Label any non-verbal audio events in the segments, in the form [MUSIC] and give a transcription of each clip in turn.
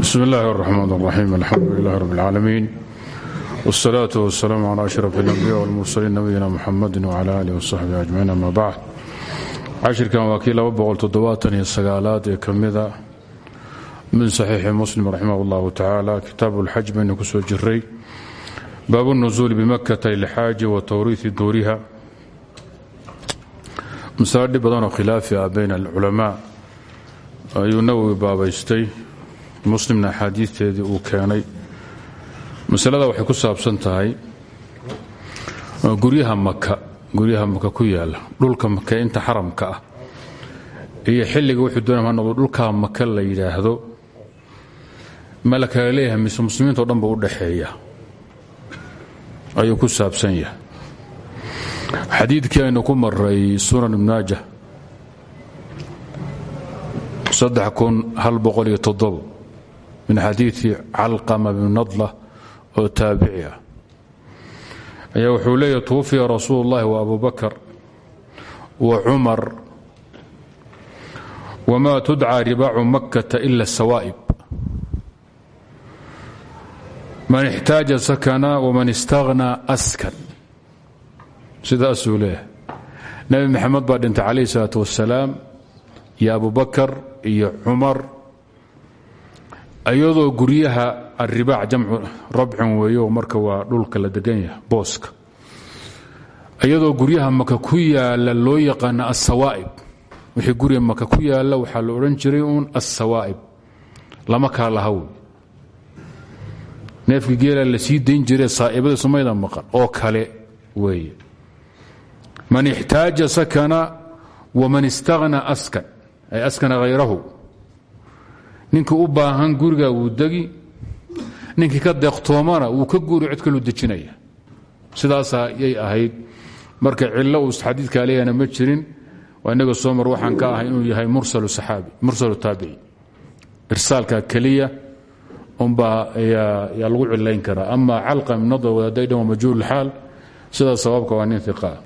bsm اllahi الرحmn الرaxيim alxamdu lilah rb اlcaalamiin wالsalaaة wالsalaam عlى أشhrف الأnbiya wاlmursaliin nabiyina mxamadi wعlى alih وصaxbihi أجmaciin ama bacd cashirkan waa kii aad ee ka mida min saxiixi muslim raximah اllahu tacaala kitaabu اlxaj baynu ku soo jiray baabu الnuزuuli bimakata lxaaji wa tawriiثi duuriha masaladhi badanoo khilaafi ah bayn alculamaa ayuu nawowi baabaystay muslimna axaadiisteedii uu keenay. Masalada waxay ku saabsan tahay guryaha maka guryaha maka ku yaalla dhulka maka inta xaramka ah. Iyo xilliga wuxuu doonaya ha noqdo dhulkaa maka la yidhaahdo. Ma la kala leeyahay mise muslimiintao dhan ba u ayuu ku saabsan yahay. Xadiidkii aynu ku maray sunan ibnaaja min xadiii calqama bn nadla oo taabici ah. Ayaa wuxuu leeya twufiya rasuulu اllahi wabu bakar wa cumar wma tudcaa ribaacu makkata ila sawaa'ib man ixtaaja sakana wman istaghnaa askan. Sidaasuu leeyahay. Nebi maxamed baa dhintay calayh isalaat wasalaam iyo abu bakar iyo cumar iyadoo guryaha aribaac jamcu rabcin weeyo marka waa dhulka la degan yaha booska. Iyadoo guryaha maka ku yaalla loo yaqaana asawaa'ib wixii guriga maka ku yaalla waxaa la odhan jiray uun asawaa'ib lama kala laha wey neefkii geela la sii dayn jire saa'ibada sumayda maqan oo kale weeye. Man ixtaaja sakana waman istaghnaa askan ay askana hayrahu ninkii u baahan guriga wuu degi ninkii ka deeqtoomana wuu ka guuri cid kaluu dejinaya. Sidaasaa yay ahayd. Marka cillo uu xadiidkaa leeyahna ma jirin waa inaga soo mar waxaan ka ahay inuu yahay mursalu taabici. Irsaalka keliya unbaa yaa lagu cilayn karaa. Ama calqa minado wadaday dhan waa majhuulxaal sidaa sababka waa nin iqaa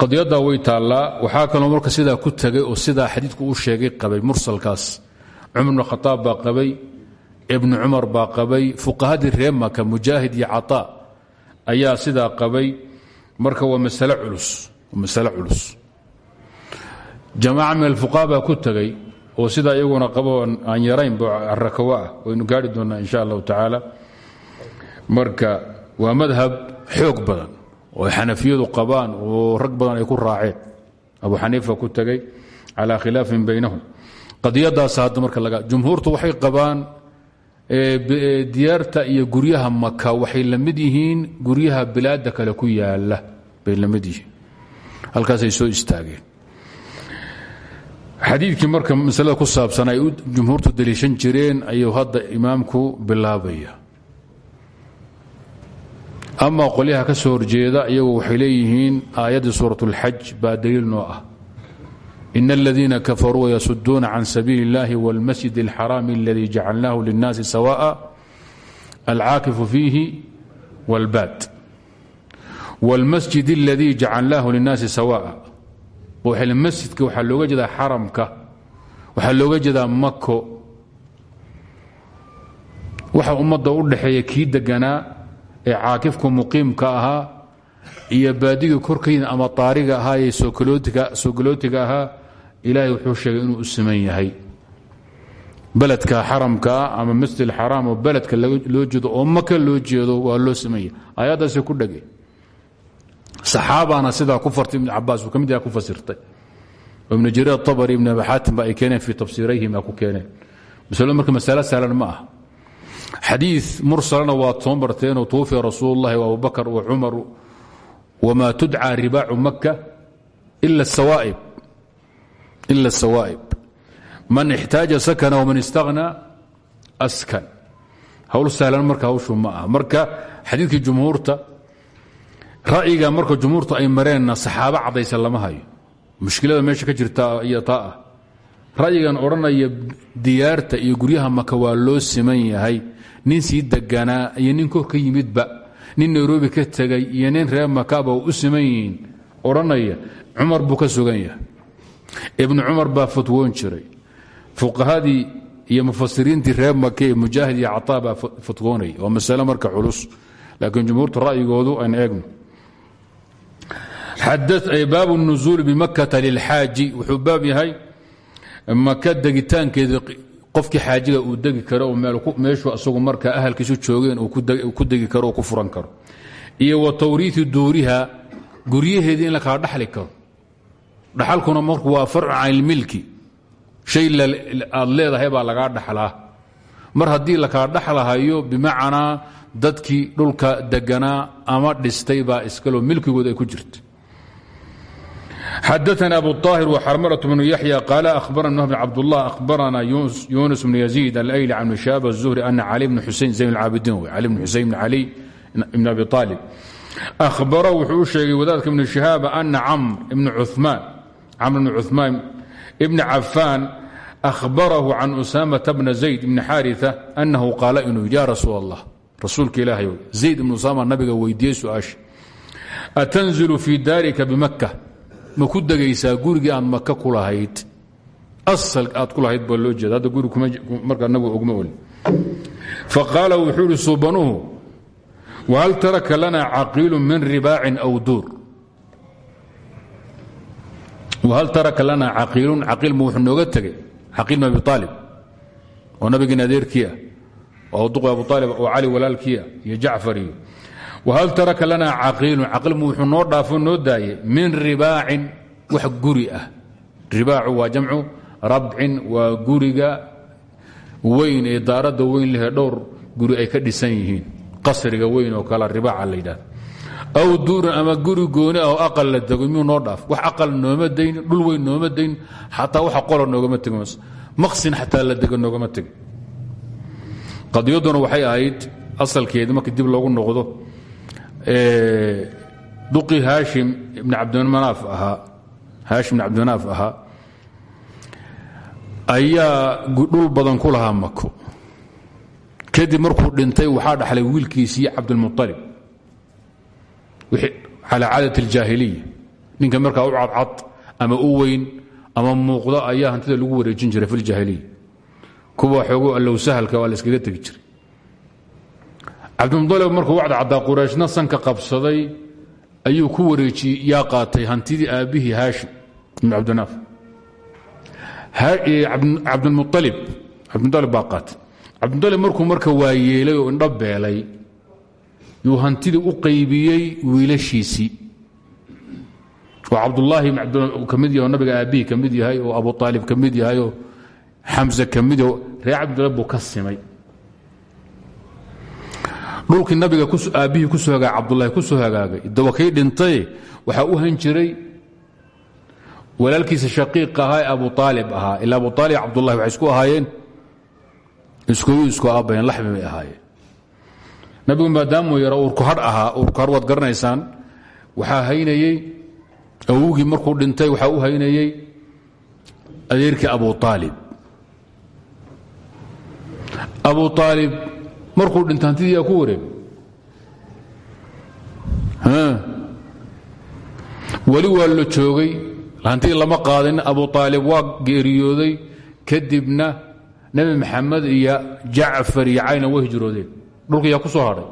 qadiyaddaa way taallaa. Waxaa kaloo marka sidaa ku tegay oo sidaa xadiidku uu sheegay qabay mursalkaas. Cumar bn khaaab baa qabay ibnu cumar baa qabay fuqahadii reer maka mujaahid iyo cataa ayaa sidaa qabay. Marka waa masale culus masale culus. Jamaaca min alfuqaha baa ku tegay oo sidaa iyaguna qabo aan yaraynba rakawo ah. Waynu gaari doonnaa insha allahu tacaala. Marka waa madhab xoog badan oo xanafiyadu qabaan oo rag badan ay ku raaceen. Abu xaniifa ku tegay calaa khilaafin baynahum. Qadiyadaas hadda marka laga jumhuurtu waxay qabaan diyaarta iyo guryaha maka waxay la mid yihiin guryaha bilaada kale ku yaalla bay la mid yihiin. Halkaasay soo istaageen. Xadiidkii marka masalada ku saabsan jumhuurtu daliishan jireen ayuu hadda imaamku bilaabaya ama qolyaha ka soo horjeeda iyagu waxay leeyihiin aayaddii suuraة اlxaj baa daliil noo ah in اladiina kafaruu wayasuduuna can sabiili اllahi wاlmasjid اlxaraam اladii jacalnahu lلnaasi sawaءa alcaakifu fiihi wاlbaad wاlmasjid اladii jacalnaahu lلnaasi sawaءa masjidka waxaa looga jeedaa xaramka waxaa looga jeedaa mako waxa ummadda u dhaxeeya kii deganaa ee caakifku muqiimka ahaa iyo baadigii korkayda ama taariga ahaa ee soogolootiga ahaa ilaahay wuxuu sheegay inuu u yahay. Beledka xaramkaa ama masjid xaraam oo beledka loo jeedo oo maka loo jeedo waa loo siman yahay. Aayaddaasi ku dhege saxaabana sidaa ku fartay ibn cabaas uu ka mid yaha ku fasirtay. Oo ibnu jariir atabari ibn abi xaatim ba ay keeneen fii ku keeneen. Masalo marka masalo sahlan ma ah xadii mursalna waad soo marteenoo twufiya rasuul اlahi abubakr wcumar wma tudcaa ribaacu maka ila اsawaa'ib man ixtaaja sakna wman istagna askan. Hawl sahlan marka hawshu ma aha. Marka xadiikii jumhuurta ra'yiga marka jumhuurtu ay mareenna saxaabo cadaysa lama hayo. Mushkilada meesha ka jirta iyo taah ah. ra'yigan odhanaya diyaarta iyo guryaha waa loo siman yahay nin sii deganaa iyo nin kor ka yimidba nin nairobi ka tegay iyo nin reer makaba u siman yihiin odhanaya cumar buu ka sugan yahay. Ibnu cumar baa fatwoon jiray. Fuqahadii iyo mufasiriintii reer make ee mujaahid iyo cataa baa fatwoonaya waa masale marka culus laakiin jumhuurta ra'yigoodu aan eegno. Baabu nuzuul bimakata lilxaaji wuxuu baab yahay maka degitaankeeda qofkii xaajiga uu degi karo meeshuu asagu marka ahalkiisu joogeen uu ku degi karo oo ku furan karo. Iyo wa tawriiثi duuriha guryaheedii in la kala dhaxli karo. Dhaxalkuna marku waa farcu can ilmilki shay aad leedahay baa lagaa dhaxlaa. Mar haddii la kala dhaxlahayo bimacnaa dadkii dhulka deganaa ama dhistay baa iskaloo milkigood ay ku jirta xadaثna abu طاhir وxarmلة بن yaحyى qال أhbarna بن cabdالله أhbarna yuنس بن يزيد الأyلي عن بن شhاب الزهري أن علي بن xusein زين الcاabidin علي بن xusein بن علي بن أbi طالب أhbara wuxuu u sheegay wadaadka iبن شhهاaب أna cmr بن cثmaan بن cafاn أhbarahu can أسامة بن زayd بن xاriثة أنhu qaala inuu ya rasuul الlah rasuulka ilaahy zayd ibn usama nabiga weydiiyey su-aasha atanzilu fii daarika bimaka ma ku degaysaa gurigii aad maka ku asal aad ku baa loo jeeda hadda guri markaa nabiga ogma oli faqaala wuxuu ihi suubanuhu wahal taraka lana caqiilu min ribaacin aw duur? Wahal taraka lana caqiilun caqiil ma wuxuu nooga tegay caqiil bn abi aalib oo nabigiin adeerkii ah oo duq abu aalib oo cali walaalkiia iyo jacfar whal taraka lana caqiilun? Caqiilmu wuxuu noo dhaafo noo daaye. Min ribaacin wax guri ah. Ribaacu waa jamcu rabcin waa guriga weyn ee daaradda weyn lehee dhowr guri ay ka dhisan yihiin. Qasriga weyn oo kale ribaaca la yidhahda aw duurin ama guri gooni ah oo aqal la dego miyuu noo dhaaf? Wax aqal nooma dayn dhul weyn nooma dayn xataa waxa qola noogama tego maqsin xataa la dego noogama tego noqdo duqii haashim ibn cabdimanaaf ahaa haashim ibn cabdimanaaf ahaa ayaa dhul badan ku lahaa mako kadib markuu dhintay waxaa dhaxlay wiilkiisii cabdilmualib calaa caadat aljaahiliya. Ninka markaa u cadcad ama u weyn ama muuqda ayaa hantida lagu wareejin jiray fi ljaahiliya kuwa xoogo allow sahalka waa la iskaga tegi jiray cabdimudalib markuu wacda caddaa qurayshna sanka qabsaday ayuu ku wareejiyey yaa qaatay hantidii aabbihii haashim ibn cabdinaaf cabdmualib cabdmualib baa qaatay. Cabdmualib markuu marka waa oo indho yuu hantidii u qaybiyey wiilashiisii. Oo cabdulaahi ka mid yahay oo nabiga aabbihii ka yahay oo abu aalib ka yahay oo xamse ka mid yaho reer cabdimudalib buu ka simay dhulkii nabiga aabbihii ku soo hagaagay cabdulahi ku soo hagaagay. Dawa kay dhintay waxaa u han jiray. Walaalkiisa shaqiiq ahaa ee abu aalib ahaa. Ila abu aalib cabdulahi waxay isku ahaayeen. Iskuyu isku aabbayen laxmi bay ahaayeen. Nabigu maadaamuu yara uurku hadh ahaa uurku hadh waad garanaysaan waxaa haynayey awowgii markuu dhintay waxaa u haynayey adeerkii abu aalib abu aalib markuu dhinta hantidii yaa ku wareeg weli waa la joogay. Hantidii lama qaadin. Abu aalib waa geeriyooday. Kadibna nebi maxamed iyo jacfar iyo cayna way hijroodeen. Dhulka yaa ku soo hadhay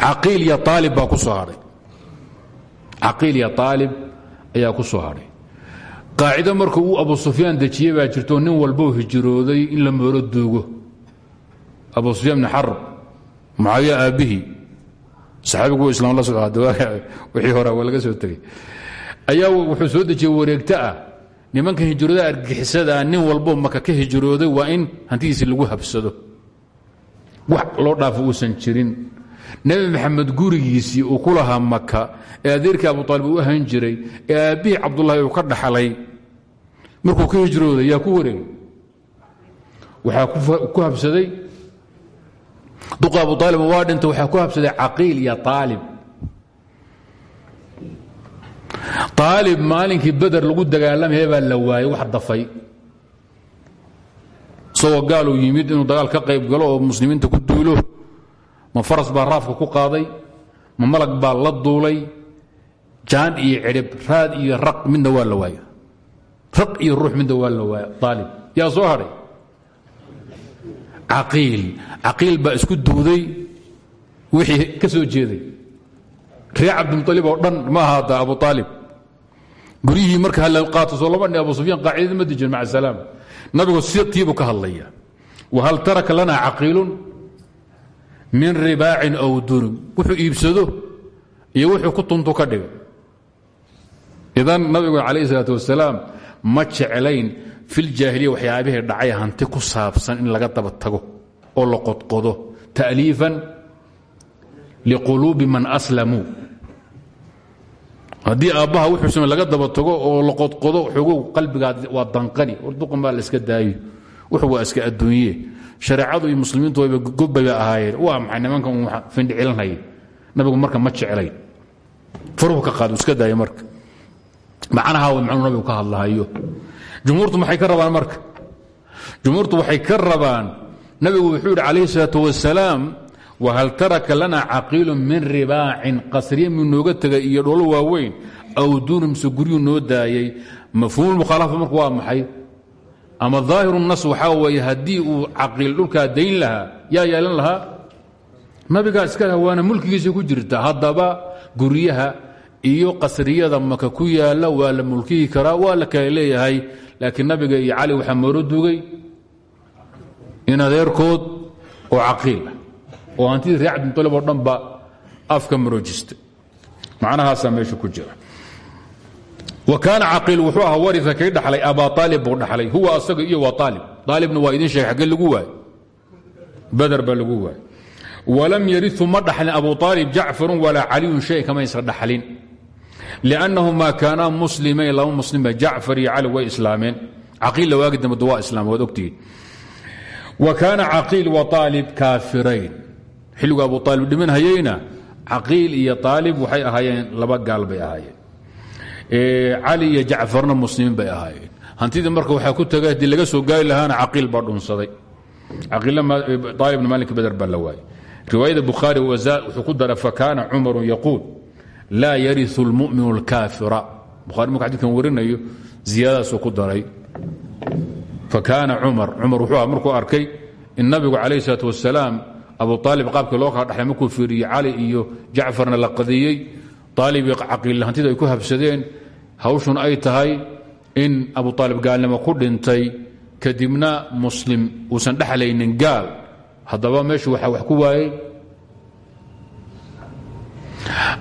caqiil iyo aalib baa ku soo hadhay caqiil iyo aalib ayaa ku soo hadhay qaacido marka uu abu sufyaan dejiyey baa jirto nin walbou hijrooday in la moolo duugo abu sufyaan bn xarb mucaawiya aabbihii saxaabigu islam la [LAUGHS] wixii hore waa laga soo tegey. Ayaa wuxuu soo dejiyey wareegto ah nimanka hijrooda argagixisadaa nin walbo maka ka hijrooday waa in hantidiisi lagu habsado. Wax loo dhaafo uusan jirin. Nebi maxamed gurigiisii uu ku lahaa maka ee adeerkii abu aalib uu ahan jiray ee aabbihii cabdulahi uu ka dhaxlay markuu ka hijrooday yaa ku wareegay. Waxaa ku habsaday duqa abu aalib waa dhinta waxaa ku habsaday caqiil iyo aalib aalib maalinkii beder lagu dagaalamaya baa la waayey wax dafay. Isagoo gaaluu yimid inuu dagaal ka qayb galo oo muslimiinta ku duulo. Ma faras baa raafka ku qaaday ma malag baa la duulay. Jaan iyo cidhib raad iyo raq midna waa la waaya. Raq iyo ruux midna waa la waaya aalib yaa soo hadhay caqiil caqiil baa isku duuday. Wixii ka soo jeeday. Reer cabdilmualib oo dhan ma aha hadda abu aalib guryihii marka hala qaato soo laba abu sufyaan qaacidada ma dijin maca salaam. Nabigu sitiibuu ka hadlaya. Wahal taraka lana caqiilun min ribaacin aw durum wuxuu iibsado iyo wuxuu ku tuntu ka dhiga idan nabigu calayh isalaat ma jeclayn filjaahiliya waxyaabihii dhacay hanti ku saabsan in laga daba tago oo la qodqodo ta'liifan liquluubi man aslamuu haddii aabbaha wuxuu same laga daba tago oo la qodqodo xogow qalbigaad waa danqani warduqan baa la iska daayo wuxu waa iska adduunye. Shareecadu iyo muslimiintu wayba gobbaba ahaayeen. Waa maxay? Uu findhicilanhaya nabigu marka ma jeclayn faruhu ka qaad iska daaya marka. Macnaha w macnuu nabigu ka hadlahayo jumhuurtu maxay ka rabaan marka? Jumhuurtu waxay ka rabaan nabigu wuxuu yidhi calayhi salaatu wasalaam whal taraka lana caqiilu min ribaacin qasriya mi nooga tegay iyo dholo waaweyn aw duuna mise guryuu noo daayay. Mafhuumulmukhaalafa marku waa maxay? Ama daahiru nas waxaa weeye haddii uu caqiil dhulkaa dayn lahaa yaa yeelan lahaa? Nabigaa iska waana mulkigiisa ku jirta haddaba guryaha iyo qasriyada maka ku yaalla waa la mulkihi karaa waa la leeyahay. Laakiin nabiga iyo cali waxaa mooro dugay. In adeerkood oo caqiil ah oo hantidii reer cabdimutaliib oo dhan ba afka maroojistay. Macnahaasaa meesha ku jira. Wa kaana caqiil wuxuu ahaa waria kay dhaxlay abaa aalib buu dhaxlay. Huwa asaga iyo waa aalib aalibna waa idin sheegay lagu waayo. Bader baa lagu waayo. Walam yariu ma dhaxlin abu aalib jacfarun walaa caliyun shay kamaysa dhaxlin liannahumaa kaanaa muslimayn laba muslima jacfar iyo cali way islaameen caqiilla waagi dambe waa islaam waad ogtihiin wa kaana caqiil wa aalib kaafirayn xilligu abu aalib dhiman hayeyna caqiil iyo aalib waxay ahaayeen laba gaal bay ahaayeen cali iyo jacfarna muslimiin bay ahaayeen hantidii marka waxaa ku tagay haddii laga soo gaari lahaana caqiil baa dhunsaday aalibna maalinka beder baa la waayey riwaayada bukhaari wuxuu ku dara fakaana cumaru yaquul laa yariu lmuminu اlkaafira buhari marku xadidkan warinayo ziyadadaasuu ku daray. Fakaana cumar cumar wuxuu aha markuu arkay in nabigu calayh isalaat wasalaam abu aalib qaabkii loo kala dhaxlay markuu fiiriyey cali iyo jacfarna la qadiyey. Aalibii caqiil hantida ay ku habsadeen hawshun ay tahay in abu aalib gaalnimo ku dhintay kadibna muslim uusan dhexlaynin gaal. Haddaba meeshu waxaa wax ku waayey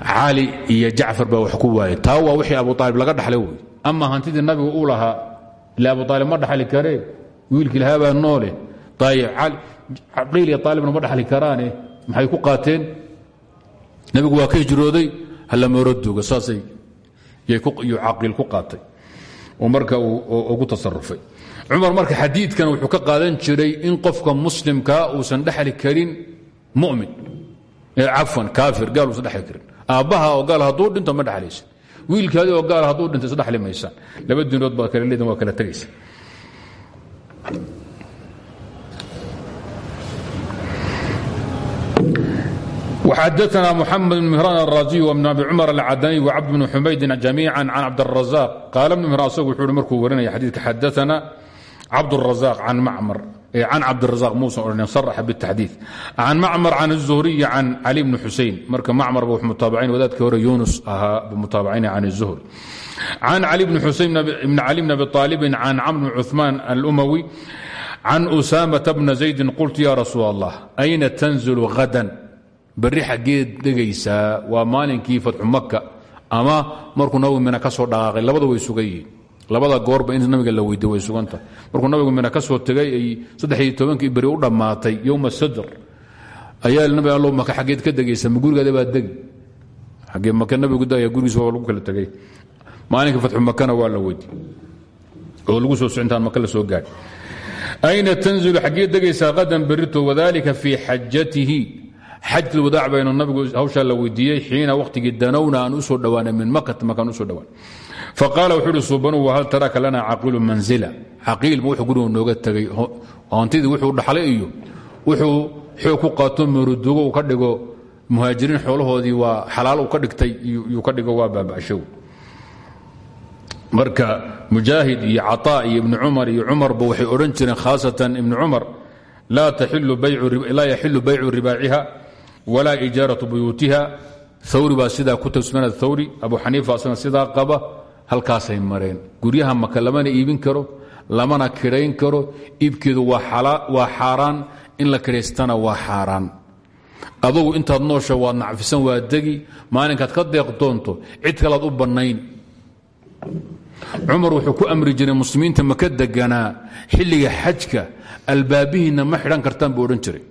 cali iyo jacfar baa wax ku waayey taa waa wixii abu aalib laga dhaxlay wey ama hantidii nabigu uu lahaa ila abu aalib ma dhaxli karee wiilkii lahaabaa noole ayib caqiil iyo aalibna ma dhaxli karaane maxay ku qaateen? Nabigu waa ka hijrooday halamooroduuga saasay yuu caqiil ku qaatay. Oo marka ugu tasarufay cumar marka xadiidkan wuxuu ka qaadan jiray in qofka muslimkaa uusan dhexli karin mumin Eh, cafwan kaafir gaal usan dhexli karin oo gaal hadduu dhinto ma dhexlaysa wiilkaadi oo gaal hadduu dhinto is dhexli laba duunood baad kale leedin waa kala tegaysa xadana mxamed bn mihran alraaziy wbn abi cumar alcadaniy wcabd bni xumaydin jamiica can cabdrazaq qaala bn mihran asagu wuxuu hi markuu warinaya xadiidka xadaana cabdrazaq can cabdiلرزاq muusan odhan صرxa bالتxdيiث عن mcmر عن الزهري عن علي بن xusein marka mcmr ba mutaaبcayn wadaadkii hore yunus ahaa bu mutaabacayna عن الزهري عن علي بن xusein بن علي بن أبي طالب عن cمر بن cثمان الأmوي عن أسامة بن زيد قلت ya رsuuل الله أين تنزل غدا beri xaggeed degaysaa waa maalinkii fatxu maka ama markuu nabigu mina ka soo dhaqaaqay labada way sugan yihiin labada goorba in nabiga la weydiy way suganta. Markuu nabigu mina ka soo tegay ay saddexiyo tobankii u dhammaatay yowma sadr ayaa nabi allo maka xaggeed ka degaysa ma baa degi. Xaggee maka nabigu daya gurigiisa waa lagu kala tegay. Maalinka fatxu makana waa la weydiy oo lagu soo socintaan maka la soo gaadh ayna tanzilu xaggeed degaysaa qadan berito wadalika fii xajatihi xajkii wadaac baynu nabigu hawshaa la weydiiyey xiina wakhtigii danowna aan u soo dhowaanay min makata makaan faqaala wuxuu uhi suubanu wahal taraka lana caqiilu manzila caqiilma wuxuu gurigu nooga tegay hoontidii wuxuu dhaxlay iyo wuxuu xoog ku qaato marudugo uu ka dhigo muhaajiriin xoolahoodii waa xalaal uu ka dhigtay yuu ka dhigo waa baaba'show marka mujaahid iyo caطaa iyo ibnu cumar iyo cumarba waxay odhan jireen khaasatan ibnu cumar laa yaxilu baycu ribaaciha walaa ijaaratu buyuutiha thawri baa abu xaniifa asna qaba halkaasay mareen. Guryaha maka lamana iibin karo lamana kidhayn karo. Iibkeedu waa xaaraan. In la kidhaystana waa xaaraan. Adugu intaad noosha waad nacfisan waa degi. Maalinkaad ka deeq doonto cid kalaad u bannayn. Cumar wuxuu ku amri jiray muslimiinta maka deganaa xilliga xajka. Albaabihiinna ma xidhan kartaan buu odhan jiray.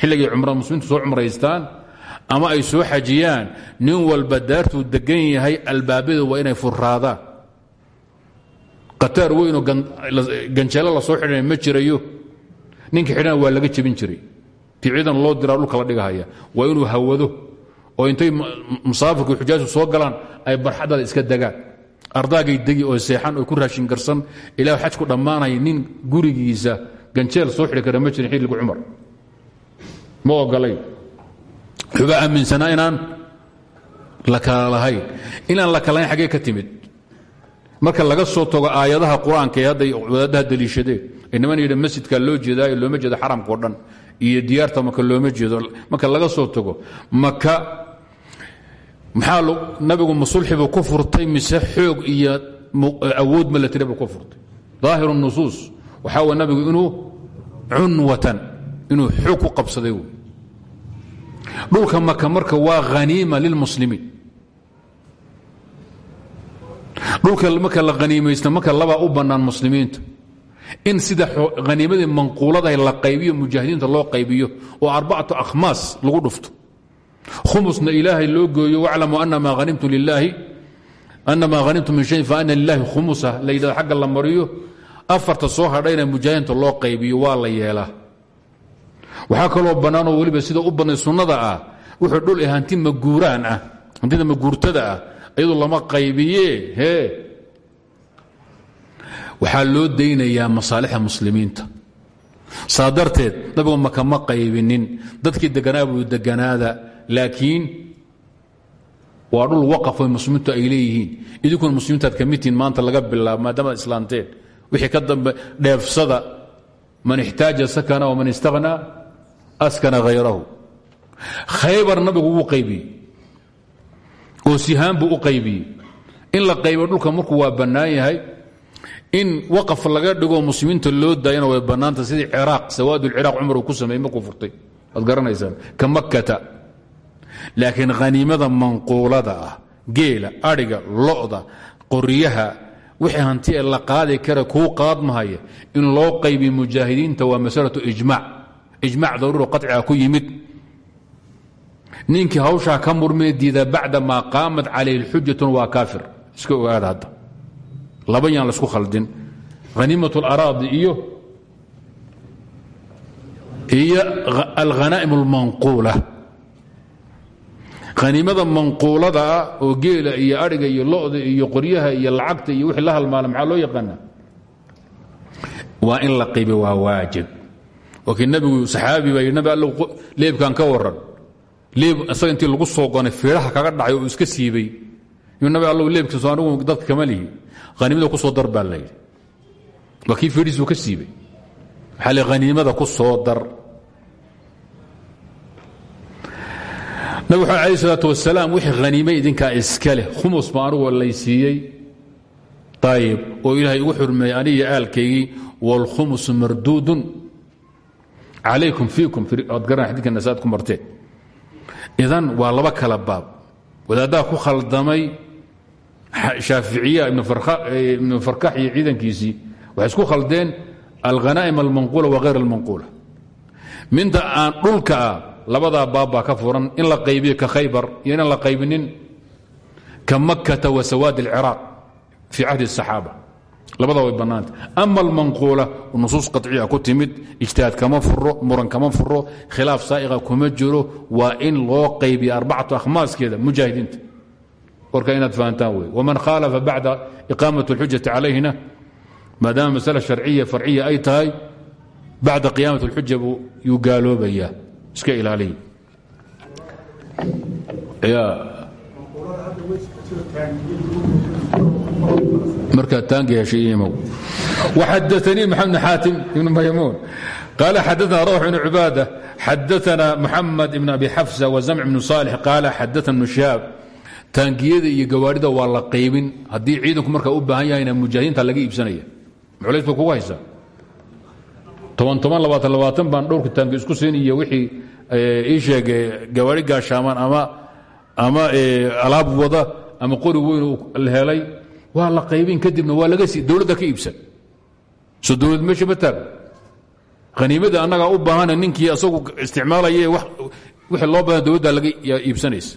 Xilligay muslimiintu soo cumraystaan ama ay soo xajiyaan nin walba daartuu degan yahay albaabada waa inay furaadaan qataar weynoo la soo xidhana ma jirayo. Ninka xidhana waa laga jebin jiray. Ti loo diraa dhulka la dhigahaya. Waa inuu hawado. Oo intay musaafirku xujaaju soo galaan ay barxadada iska degaan. Ardaagay degi oo seexan oo ku raashin garsan ilaa xajku dhammaanaya nin gurigiisa ganjeel soo xidhi kara ma jirin xilligu cumar. Ma ogolay wuxuuba aaminsanaa inaan la kala lahayn inaan la kala lahayn xaggee ka timid. Marka laga soo tago aayadaha qur'aanka ee hadday wadaadaha daliishadeen ee yidhi masjidka loo jeedaayo looma jeedo xaramka o dhan iyo diyaarta maka looma jeedo. Marka laga soo tago maka maxaa nabigu masulxi buu ku furtay mise xoog iyo awood milatari buu ku furtay? Daahiru nusuus nabigu inuu cunwatan inuu xoog qabsaday dhulka maka marka waa haniima lilmuslimiin dhulka marka la haniimaysta marka labaa u bannaan muslimiinta in sida haniimadii manquuladaha la qaybiyo mujaahidiinta loo qaybiyo oo arbacatu akhmaas lagu dhufto. Khumusna ilaahay loo gooyo waclamu anamaa hanimtum lilaahi anamaa hanimtum min shayin faana lilaahi khumusa. La yidhahdo xagga la mariyo afarta soo hadhayna mujaahidiinta loo qaybiyo waa la yeelaa waxaa kaloo bannaanoo weliba sida u badnay sunnada ah wuxuu dhul e hanti maguuraan ah hantida maguurtada ah iyadu lama qaybiye hee waxaa loo daynayaa masaalixda muslimiinta. Saa darteed nabigu maka ma qaybinin dadkii deganaa buu deganaada laakiin waa dhul waqafo muslimiintu ay leeyihiin. Idinkuna muslimiintaad ka midtihiin maanta laga bilaabo maadaamaad islaanteen. Wixii ka dambe dheefsada man ixtaaja sakana waman istaghnaa askana hayrahu khaybar nabigu wuu qaybiyey oo sihaan buu u qaybiyey in la qaybo dhulka markuu waa bannaan yahay in waqaf laga dhigo muslimiinta loo daayana way bannaanta sidii ciraaq sawaad ulciraaq cumar uu ku sameeyey markuu furtay waad ka makkata laakiin khaniimada manquulada ah geela adhiga lo'da qoryaha wixii hanti ee la qaadi kara kuu qaadmahaya in loo qaybiyo mujaahidiinta waa masalatu ijmac ijmac daruuro qaciga ku yimid. Ninkii hawshaa ka murmee diida bacda maa qaamat calayhi xujatun waa kaafir. Iska ogaada hadda. Laba yaan la isku khaldin. Haniimat اlaraadi iyo iyo alghanaa'im اlmanquula haniimada manquulada ah oo geela iyo adhiga iyo lo'da iyo qoryaha iyo lacagta iyo wixii la halmaala maxaa loo yaqaana waa in la qibi waa wakii nebigu saxaabi baa nabi allow leebkan ka waran leeb isaga lagu soo gonay fiidhaha kaga dhacay oo iska siibay. Yuu nabi allow leebkiiso anigu dadka kama lihi. Haniimada ku soo dar baa la yidhi. Waa ka siibay. Waxaa le ku soo dar. Nabig xu alay salaat wasalaam wixii haniime idinkaa iska khumus baa anigoo ayib oo ilaahay igu xurmeeyey anigiyo aalkaygii wاlkhumusu marduudun alaykum fiikum ad gara xadidka nasaad ku marteen. Idan waa laba kala baab. Wadaaddaha ku khaldamay shaaficiya ibnu farkax iyo ciidankiisii waxay isku khaldeen alghanaa'im almanquula wa hayr almanquula. Minta aan dhulka ah labadaa ka furan in la qaybiyo ka khaybar iyo la qaybinin ka makkata wa sawaad alciraaq fii cahdi الsaxaaba labada way bannaanta ama almanquula nusuus qaciya ku timid ijtihaad kama furo muran kama furo khilaaf saa'iqa kuma jiro waa in loo qaybiya arbacatu akhmaaskeeda mujaahidiinta warka inaad fahantaan wey waman khaalafa bacda iqaamat اlxujati calayhina maadaama masale sharciya farciya ay tahay bacda qiyaamat اlxuja yuu gaaloobayaa. Iska ilaaliya. Y markaa taanka heshay imow waxadaanii maxamed xaatim ibn maymuun qaala xadaana rawx ibn cubaada xadaana muxamed ibn abi xafsa wazamc ibn saalix qaala xadaana ibnu shihaab taangiyada iyo gawaarida waa la qaybin haddii ciidanku markaa u baahan yahayna mujaahidiinta laga iibsanaya muculays ba kugu haysa. Baan dhowrka taangi isku siin iyo wixii ii sheege gawaari gaashaamaan ama ama alaab wada ama qori weyn la helay waa la qaybin kadibna waa laga sii dowladda ka iibsan. Soo dowlad meesha ma taago haniimada annagaa u baahana ninkii asagu isticmaalaya wixii loo badan dowladda laga iibsanaysa.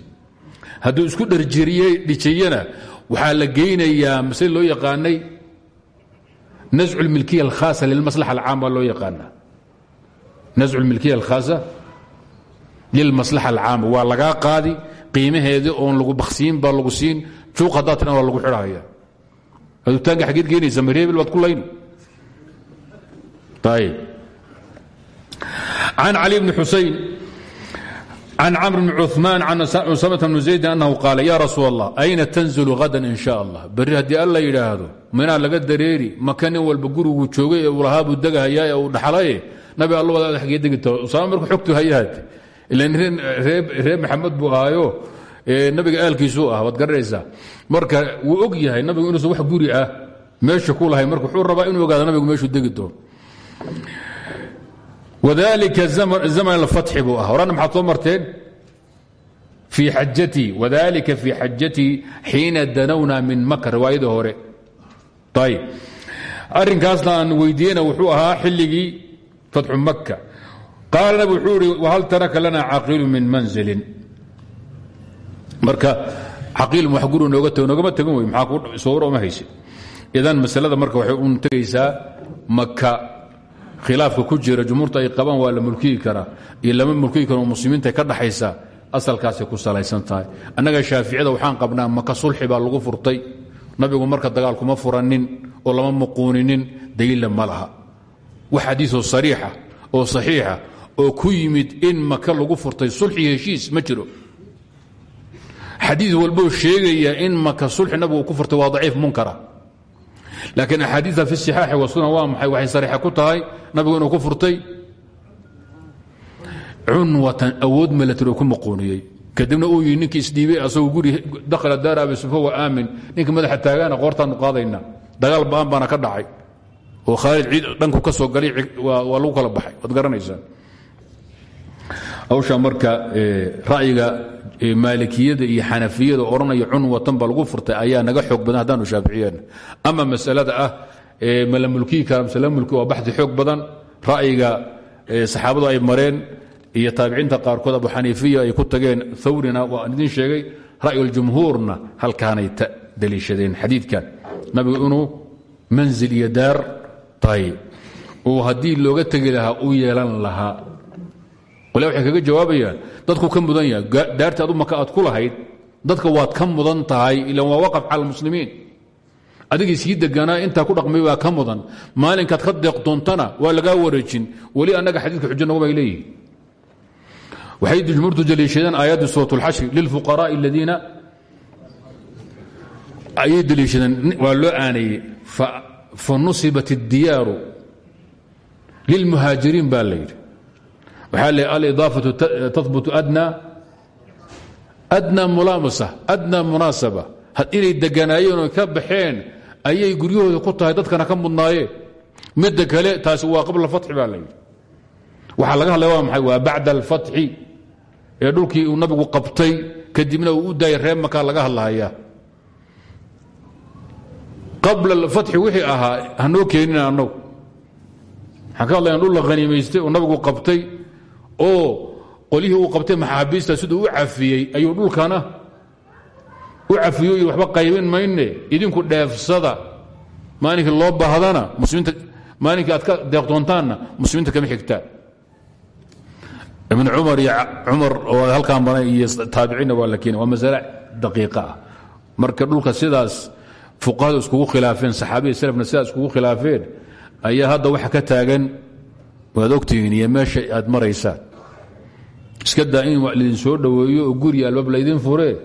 Hadduu isku dharjiriye dhijiyana waxaa la geynayaa masle loo yaqaanay nascu lmilkiya alkhaasa lilmaslaxa alcaama loo yaqaana nascu lmilkiya alkhaasa lilmaslaxa alcaama waa lagaa qaadi qiimaheedii oon lagu baksiin baa lagu siin juuq haddaa tiran waa lagu xidhaya adutaanka xageed geenaysa mareebel baad ku layni ayb can cali bni xusayn can camr bni cuثmaan can usamata bni zaydin annahu qaala ya rasuul allah ayna tanzilu hadan in sha allah? Berri alla yidhaahdo minaa laga dareeri maka nin walba guriguu joogay ee uu lahaa buu degahayaa ee uu nabi alla wadaada xagee degi usaama markuu xogtu hayahaad ilan reer maxamed buu ahaayo nabiga aalkiisuu ah waad garanaysaa marka wuu og yahay nabigu inuusan wax guri ah meesha ku lahay marka wuxuu rabaa inuu ogaado nabigu meeshuu degi doono. Wadalika zaman alfatxi buu ah. Horana maxaad soo marteen? Fii xajatii wadalika fii xajatii xiina danowna min maka riwaayada hore. Ayb arrinkaasna aan weydiiyena wuxuu ahaa xilligii fatxu maka qaala nabig wuxuu ihi whal taraka lana caqiilu min manzilin marka caqiil wax guri noogama tagan wey maxaa sawir oma hayse idan masalada marka waxay un tegaysaa maka khilaafka ku jira jumhuurta ay qabaan waa la mulkiyi karaa iyo lama mulkiyi muslimiinta ka dhaxaysa asalkaasay ku salaysan tahay. Annaga shaaficiyada waxaan qabnaa maka sulxi baa lagu furtay. Nabigu marka dagaal kuma furanin oo lama muquuninin daliilla ma laha. Wax xadiioo sariixa oo saxiixa oo ku yimid in maka lagu furtay sulxi heshiis ma jiro xadiid walboo sheegaya in maka sulxi nabigu ku furtay waa daciif munkara. Laakiin axaadiia fi sixaaxi wasunan waa maxay? Waxay sariixa ku tahay nabigu inuu ku furtay? Cunwatan awood milatari oo ku maquuniyey. Kadibna uu yihi ninkii isdhiibay asagoo guri dakhala daara abi sufa wa aamin. Ninka madaxa taagaana qoortaanu qaadayna. Dagaal ba'an baana ka dhacay. Oo khaalid ciid dhanku ka soo galay waa lagu kala baxay. Waad garanaysaan. Hawshaa marka ra'yiga maalikiyada iyo xanafiyada odhanaya cunwatan ba lagu furtay ayaa naga xoog badan haddaanu shaaficiyeen. Ama masalada ah mala mulkiyi kara masala mulki waa baxdi xoog badan ra'yiga saxaabadu ay mareen iyo taabiciinta qaarkood abu xaniifiya ay ku tageen thawrina waan idin sheegay ra'yuljumhuurna halkaanay daliishadeen xadiidkan. Nabigu inuu manzil iyo daar tahay. Uu haddii looga tegi lahaa u yeelan lahaa wala waxay kaga jawaabayaan dadku ka mudan yahay daarti adu maka aad ku lahayd dadka waad ka mudan tahay ilan waa waqaf cala almuslimiin adigii sii deganaa intaa ku dhaqmay baa ka mudan maalinkaad ka deeq doontana waa lagaa wareejin weli annaga xadiidka xujo nagumay leeyihin waxay jumhuurtu daliishadeen aayaddii suurat اlxashri lilfuqaraaءi aladiina ayay daliishadeen waa loo aanayey fanusibat اdiyaaru lilmuhaajiriin baa la yidhi waxaa le alidaafatu tahbutu adna adna mulaamasa adna munaasaba. Inay deganaayeen oo ka baxeen ayay guryahooda ku tahay dadkana ka mudnaayeen midda kale taasi waa qabla fatxi baa la yidhi. Waxaa laga hadlaya waa maxay? Waa bacda alfatxi. Ee dhulkii uu nabigu qabtay kadibna uu u daayay reer makaa laga hadlahaya qabla alfatxi wixii ahaa hanoo oo qolyihii uu qabtay maxaabiista siduu u cafiyey ayuu dhulkana u cafiyo iyo waxba qaybin mayne. Idinku dheefsada. Maalinkii loo baahdana muslimiinta maalinkii aad ka deeqdoontaanna muslimiinta kama xigtaan ibn cumar iyo cumar oo halkaan banay iyo taabiciinna waa la waa masale daqiiqa ah. Marka dhulka sidaas fuqahadu iskugu khilaafeen saxaabiya salafna sidaas iskugu khilaafeen ayaa hadda waxa ka taagan waad ogtihiin iyo meesha aad maraysaan iska daa in laydin soo dhoweeyo oo guri albaab laydin furee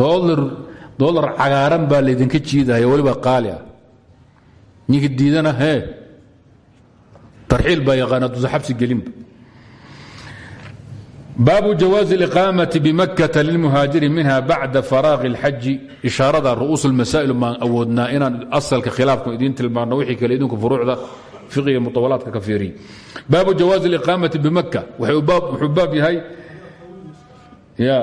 dolar dolar cagaaran baa laydinka jiidaya weliba qaali ah ninka diidana hee tarxiil baa yaqaana dusa xabsi gelinba baabu jawaazi اliqaamati bimakkata lilmuhaajiri minha bacda faraaqi اlxaji ishaarada ru'uus اlmasaa'il baan awoodnaa inaan asalka khilaafku idiin tilmaano wixii kale idinku furuucda fiqiga mutawalaadka ka fiiriy baabu jawaazi اliqaamati bimaka wuxuu baab yahay ya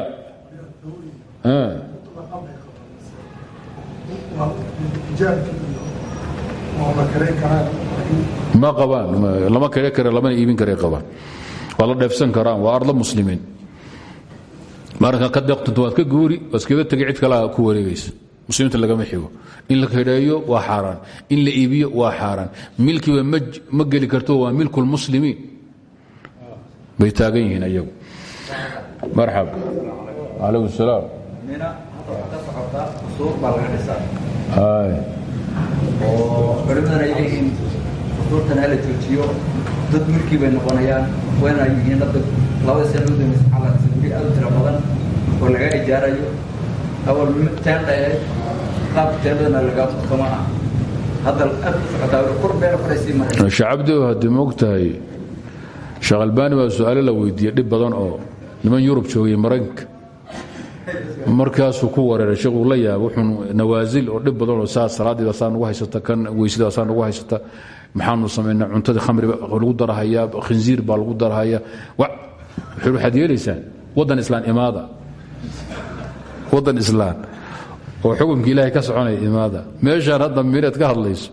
ma abaan lama kare kare lamana iibin kare abaan waa la karaan waa arda muslimiin. Marka ka deeqtunta waad ka guuri waad iskaga cid kalea ku wareegaysa muslimiinta lagama xigo. In la kedheeyo waa xaaraan. In la iibiyo waa xaaraan. Milkiiba ma geli karto waa milku lmuslimiin bay taagan yihiin ayagu marxab calaykum salaam. Oo culimadana ay leeyihiin usuurtan hala joojiyo. Dad mulkii bay noqonayaan. Wayna yihiin labada sano u dambaysa xalalisa guri aad u tira badan oo laga ijaarayo awal teendha ahayd qaabka teendhadana lagaa kama ah hadda aad u socotaa sheekh albaani baa su'aalo la weydiiyey dhib badan oo niman yurub joogay maraykanka markaasuu ku wareeray sheekuu la yaaba wuxuun nawaasil oo dhib badan oo saa salaadiiba saa nagu haysata kan weysada saa nagu haysata maxaanu samaynaa cuntadii khamriba lagu darahayaa khinziir baa lagu darahayaa wuxuu waxaad yeelaysaan waddan islaan imaada waddan islaan oo xukumka ilaahay ka soconaya imaada. Meeshaan hadda mireed ka hadlayso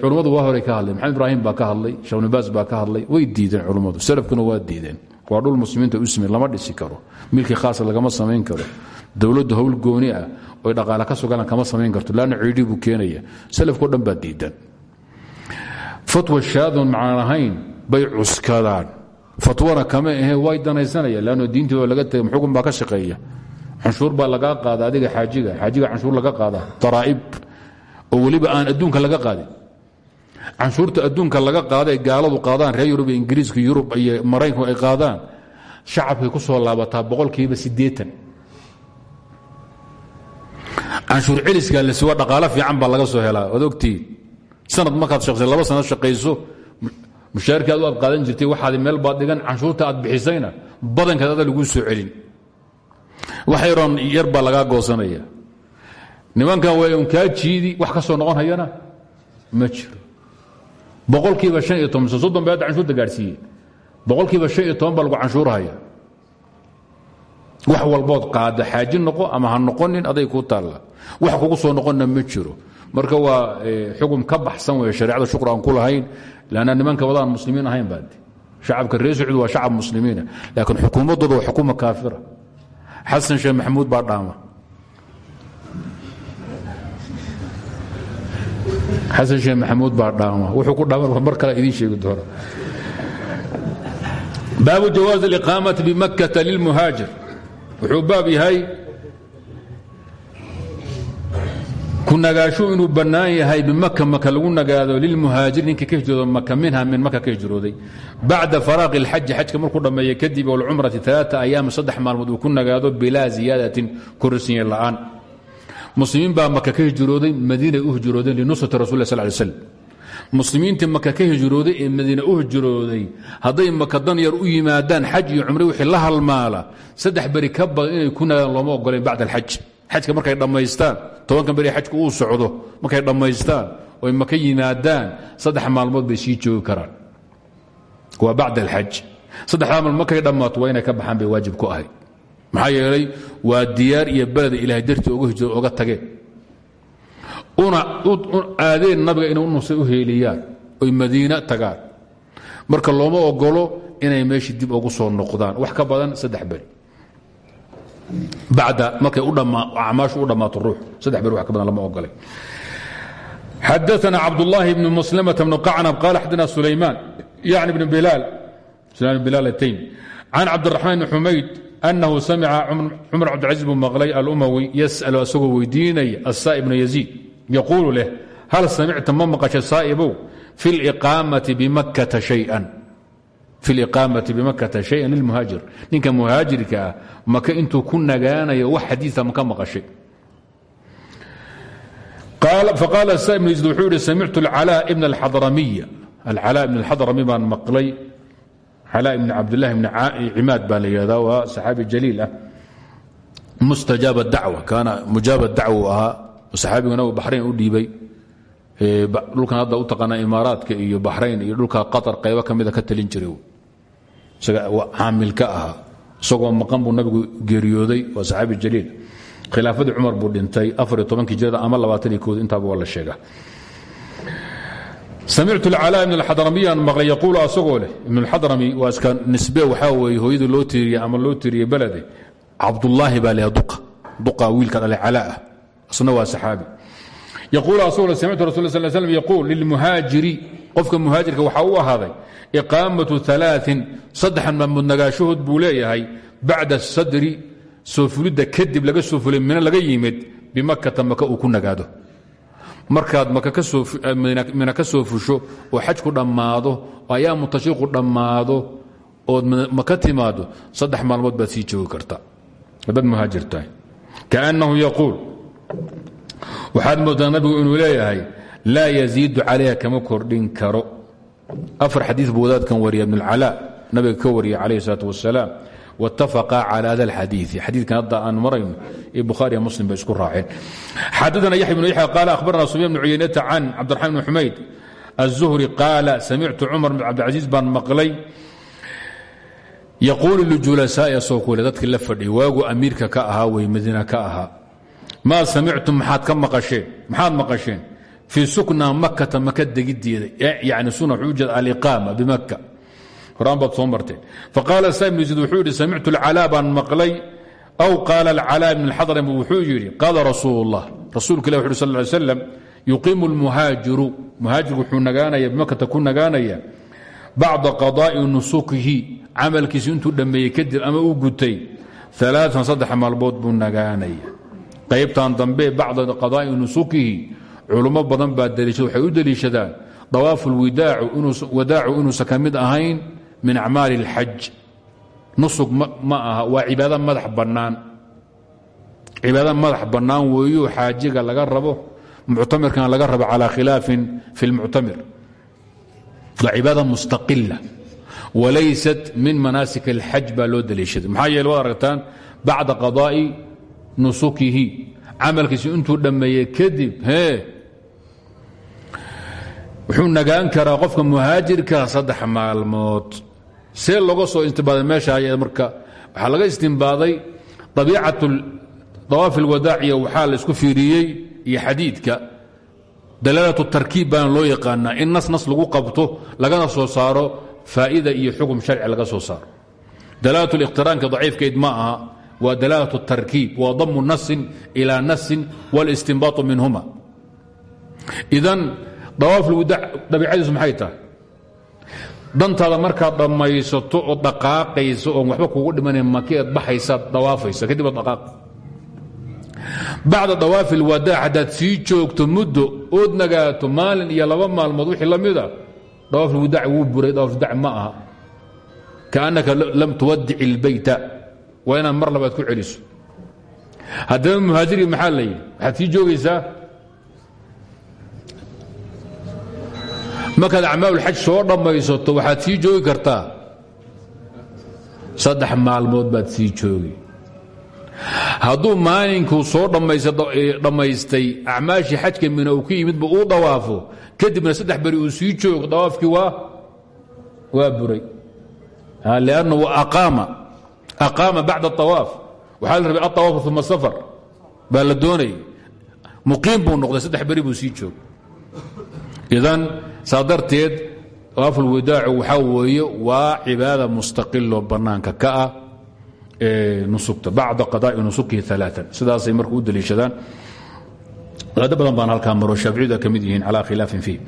culummadu waa horey ka hadlay maxamed ibraahim baa ka hadlay sheekh nubaas baa ka hadlay. Way diideen culummadu salafkuna waa diideen. Waa dhul muslimiinta u simen lama dhisi karo. Milkii khaasa lagama samayn karo. Dowladdu howl gooni ah oy dhaqaale ka sugalaan kama samayn karto. Laanna ciidhii buu keenaya. Salafkao dhan baa diidan fatwa shaadon macaan bay cuskadaan. Fatwana kama ahe way danaysanayaan. Leanno diintii laga tegay xukun baa ka shaqeeya canshuur baa lagaa qaada adiga xaajiga xaajiga canshuur laga qaada daraa'ib oo weliba aan adduunka laga qaadin. Canshuurta adduunka laga qaada ay gaaladu qaadaan reer yurub iyo ingiriiska yurub iyo maraykanku ay qaadaan shacabkay ku soo laabataa boqolkiiba siddeetan. Canshuur celiskaa la suga dhaqaalo fiican baa laga soo helaa. Waad ogtihiin sanad markaad shaqsay laba sanad shaqayso mushaarkii adu aad qaadan jirtay waxaad meel baad dhigan canshuurta aad bixisayna badankeed ada soo celin wax yaroon yar baa lagaa goosanaya. Nimankan waa un kaa jiidi wax ka soo noqon hayana? Boqolkiiba han iyo toban soddon bay hadda canshuurta gaadhsiiye boqolkiiba han iyo toban baa lagu canshuurhaya wax walbood qaada xaaji noqo ama ha noqonin aday kuu taalla. Wax kugu soo noqonna ma marka waa xukun ka baxsan wey shareecada shuqr aan ku nimanka wadaan muslimiin ahayn baad. Shacabka reer sacuud waa shacab muslimiina laakiin xukuumaddooda waa xukuma kaafira xasan sheekh maxamuud baa dhaama. Xasan sheekh maxamuud baa dhaama. Wuxuu ku dhaama mar kale idiin sheegi doona. Baabu jawaazi اliqaamati bimakkata lilmuhaajir wuxuu baab yahay ku nagaashu inuu bannaan yahay bimaka maka lagu nagaado lilmuhaajir ninka ka hijroodo maka minha min maka ka hijrooday bacda faraaqi اlxaji xajka markuu dhammeeye kadib walcumrati aaaa ayaam saddex maalmood uu ku nagaado bilaa ziyaadatin korisiye la'aan. Muslimiin baa maka ka hijrooday madiinay u hijroodeen linusrati rasul sl lay slm muslimiintii maka ka hijrooday ee madiine u hijrooday hadday maka dan yar u yimaadaan xaj iyo cumre wixii la halmaala saddex beri inay ku nagaan looma ogoleen bacd alxaj xajka markay dhammaystaan tobankan beri xajku uu socdo markay dhammaystaan oy maka yimaadaan saddex maalmood bay sii joogi karaan. Waa bacd alxaj. Saddexdaa maalmood markay dhammaato waa ka baxaan bay waajib ku ahayd maxaa yeelay waa diyaar iyo beleda ilahay dartii oga hijro oga tageen. Una aadeen nabiga inay unusay u heeliyaan oy madiine tagaan. Marka looma ogolo inay meeshii dib ugu soo noqdaan. Wax ka badan saddex beri bacda markay acmaashu u dhammaato ruux. Saddex ber wax ka badan lama ogolay xadaana cabdulaahi bn muslimata bn qacnab qaala xadana sulaymaan yani bn bilaal sulayman bilaalatayn can cabdiraxmaan bn xumayd anahu samica cumar cabdilcaziz buu maqlay alumawi yas'alu asagoo weydiinaya asaa'i bnu yaziid. Yaquulu leh hal samicta ma maqasha saa'ibow fi liqaamati bimakkata shayan lilmuhaajir ninka muhaajirka ah maka intuu ku nagaanayo wax xadiia maka maqashay. Faqaala sa ibn yaziid wuxuu yihi samictu alcalaa ibn alxadramiya alcalaa ibn alxadrami baan maqlay. Calaa ibn cabdillahi ibn cimaad baa la yihahdaa waa saxaabi jaliil ah. Mustajaab dacwa kaana mujaaba dacwa ahaa. Saxaabigana uu baxrayn u dhiibay. Dhulkan hadda u taqaana imaaraadka iyo baxrayn iyo dhulka qatar qaybo ka mida ka talin jiray isaga caamil ka ahaa isagoo maqan buu nabigu geeriyooday waa saxaabi jaliil. Khilaafadii cumar buu dhintay jirada ama intaaba waa la sheegaa. Samictu alcalaa ibn alxadramiyaan maqlay yaquulu asagoo leh ibn alxadrami waa iska nisbe waxaa weeye hooyadii loo tiiriyey ama loo tiiriyey belede cabdullaahi baa leha duqa duqa wiilka dhale calaa ah isna waa saxaabi yaquul lilmuhaajiri qofka muhaajirka waxaa u ahaaday iqaamatu alaain saddexan maamood nagaashahood buu leeyahay bacda sadri soo fulidda kadib laga soo fulay mina laga yimid bimakata maka uu ku nagaado markaad mina ka soo fusho oo xajku dhammaado oo ayaamu tashriiqu dhammaado ood maka timaado saddex maalmood baad sii joogi karta haddaad muhaajir tahay kaannahu yaquul waxaad moodaa nabigu inuu leeyahay laa yaziidu calayha kama kordhin karo. Afar xadii buu wadaadkan wariya ibnulcalaa nabiga ka wariyay calayh salaat wasalaam watafaqa cala ada alxadiii xadiikan hadda aan marayno ee buhariya muslim bay isku raaceen. Xadana yaxya bnu yaxya qaala ahbarana sumayya bnu cuyaynata can cabdiraxmaan bn xumayd aلzuhri qaala samictu cumar bn cabdilcaziiz baan maqlay. Yaquulu lijulasaai asoo kule dadkii la fadhiya waagu amiirka ka ahaa wey madiina ka ahaa maa samictum maxaad ka maqasheen. Maxaad maqasheen. Fii sukna makata maka degideeda yani suna wuxuu ujeeda aliqaama bimaka horaan baad soo marteen. Faqaala sa ibnu zayd wuxuu yidhi samictu maqlay. Aw qaala alcalaa ibn alxadram wuxuu yidhi qaala rasuul اllah rasuulka ilah wuxu sal ly slam yuqiimu lmuhaajiru muhaajirku wuxuu nagaanaya bimakata ku nagaanaya bacda qadaa'i nusukihi camalkiisu intuu dhammeeyey kadib ama u gutay. Alaaan saddex maalmood buu nagaanaya qaybtan dambe bacda qadaa'i nusukihi culummo badan baa daliishada waxay u deliishadaan dawaafu lwadaacu inuusan ka mid ahayn min acmaali اlxaj nusug ma aha waa cibaada madax bannaan cibaada madax bannaan weeyo xaajiga laga rabo muctamirkana laga rabo calaa khilaafin fi اlmuctamir waa cibaada mustaqila walaysat min manaasik اlxaj baa loo daliishaday maxaa yeele waad aragtaan bacda qadaa'i nusukihi. Camalkiisi intuu dhammeeyey kadib wuxuu nagaan karaa qofka muhaajirka saddex maalmood. See loga soo istimbaaday meesha marka waxaa laga istimbaaday abiicat dawaaf اlwadaaciya waxaa la isku fiiriyey iyo xadiidka. Dalaalat tarkiib baana loo in nas nas lagu qabto lagana soo saaro faa'ida iyo xukum sharci laga soo saaro. Dalaalat اliqhtiraanka daciifkeed ma aha waa dalaalat الtarkiib waa damu nasin ilaa nasin wاlistinbaaطu minhuma idan dawaaf lwadaac dabiicadiisu maxay tahay dantaada markaad dhammaysato oo dhaqaaqayso oon waxba kugu dhimanayn maki eed baxaysaad dawaafaysa kadib ad dhaqaaq bacda dawaafi اlwadaac haddaad sii joogto muddo ood nagaato maalin iyo laba maalmood wixii la mida dawaaf lwadaac wuu buray dawaaf wadaac ma aha kaannaka lam tuwadic اlbeyta waa inaad mar labaad ku celiso. Haddaba muhaajiri maxaa la yidhi? Waxaad sii joogaysaa? Markaad acmaalulxaj soo dhammaysato waxaad sii joogi kartaa? Saddex maalmood baad sii joogi. Hadduu maalinkuu soo dhammaystay acmaashii xajka mina uu ku yimidba uu dawaafo. Kadibna saddex beri uu sii joogo dawaafkii waa waa buray. Lannahu aqaama aqaama bacda awaaf waxaa la rabay aawaafu uma safar. Baa la doonayay. Muqiim buu noqday saddex beri buu sii joogo idan saa darteed dawaafulwadaacu waxaa weeye waa cibaada mustaqiloo bannaanka ka ah nusugta bacda qadaa'i nusukihi alaaan sidaasay marka u daliishadaan. Wadaado badan baan halkaa maro shaaficiyadu ay ka mid yihiin calaa khilaafin fiih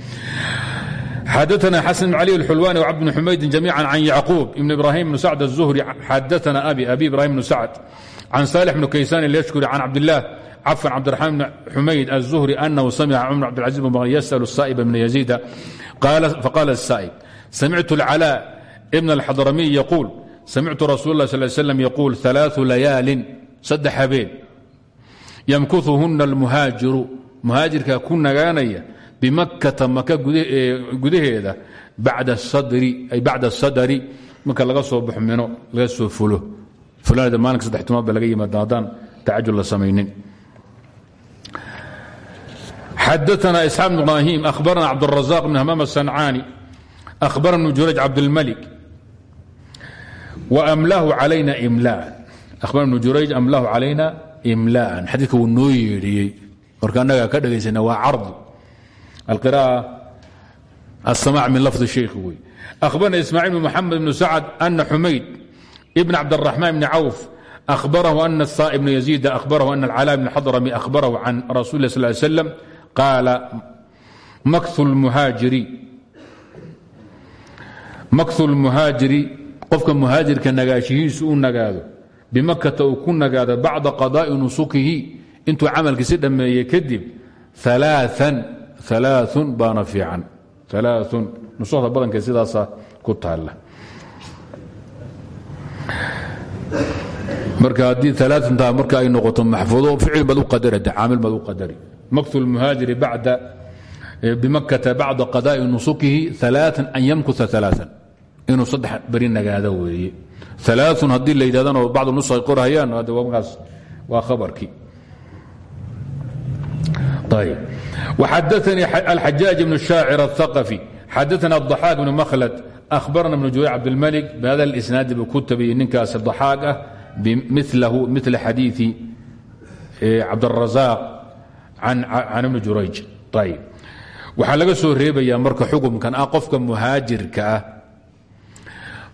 xadaثna xaسن بن علي الxulwاني وcبد بن حmaydin جamيعا عن يعقوب بن إبراهيم بن سعد الزهري xadaثna أbي أbي إبراهيم بن سعد عن صالح بن كيسان اليشكري عن عبد الله cفا cبدالرحمن بن حmayd الزهري أنه سمع cمر بد العزيز بن بغ يسأل السائب بن يزيد فقال السائب سمعت العلاء بن الحضرمي يقول سمعت رsuل الله صلى اه عليه وسلم يقول ثلاث لياal سدx habeen يمكثهنa المهاaجiر muhaajirka ku nagaanaya bimakata maka gudaheeda bacda sadari marka laga soo baxo mino laga soo fulo. Fulaanada maalinka saddex tomaad ba laga yimaada haddaan tacajul la samaynin. Xadaana isxaaq bn ibrahim ahbarana cabdrazaq bn hamaam asancaani ahbarana ibnu jurayj cabdilmalik wa amlahu calayna imlaan. Ahbarana ibnu jurayj amlahu calayna imlaan. Xadiidka wuu noo yeedhiyey. Marka annagaa ka dhagaysana waa cardi الsmاع min lafظ الشhيkh wey أخبرna إسماعيل بن محمد بن سعد أن حمayd بن عبدالرحمن بن عوف أخبره أن الصائب بن يزيد أخبره أن العلاء بن حضرمي أخبره عن رسول الله صلى اه عليه وسلم قال مكث المهاaجiر qofka مهاaجirka nagaashihiisu u nagaado بmakata uu ku nagaado baعda قضاءi نusukihi intuu camalkiisi dhameeyey kadib ثaلاث baana fiican nusuda badanka sidaasa ku taala marka haddii aaata marka ay noqoto maxfuudo ficil baad u qadari caamil baad u qadari maktu lmuhaajiri bimakkata bacda qadaai nusukihi aaaa an yamkusa aaaa inuu saddex beri nagaado weeye aaun haddii la yidhahdana bacd nus ay qorhayaan markaas waa khabarkii xadaanii alxajaaj bn shaacir aaqafi xadaana aaaq bn mahlad ahbarna bn juway cabdilmalik bihada isnaadi buu ku tabiyey ninkaasi daxaaq ah bimilahu mila xadiii cabdarazaaq can ibni jurayj ayb waxaa laga soo reebayaa marka xukumkan ah qofka muhaajirka ah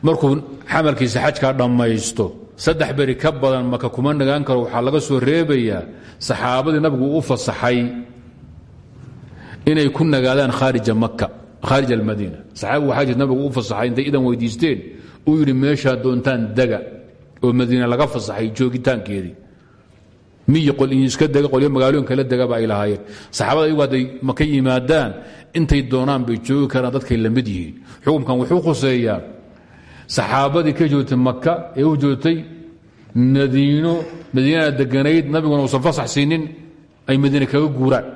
markuu xamalkiisa xajkaa dhammaysto saddex beri ka badan maka kuma nagaan karo waxaa laga soo reebayaa saxaabadii nabigu u fasaxay inay ku nagaadaan khaarija maka khaarij almadiina saxaabigu waxaa nabigu u fasaxay intay idan weydiisteen uu yidhi meeshaa doontaan dega oo madiina laga fasaxay joogitaankeedii. Miyi qol iska dega qolyo magaalooyin kala degaba ay lahaayeen. Saxaabada ayagu hadday maka yimaadaan intay doonaan bay joogi karaan dadkay la yihiin. Xukumkan wuxuu khuseeyaa saxaabadii ka joogtay maka ee u joogtay madiino madiinada deganayd nabiguna uusan fasax siinin ay madiine kaga guuraan.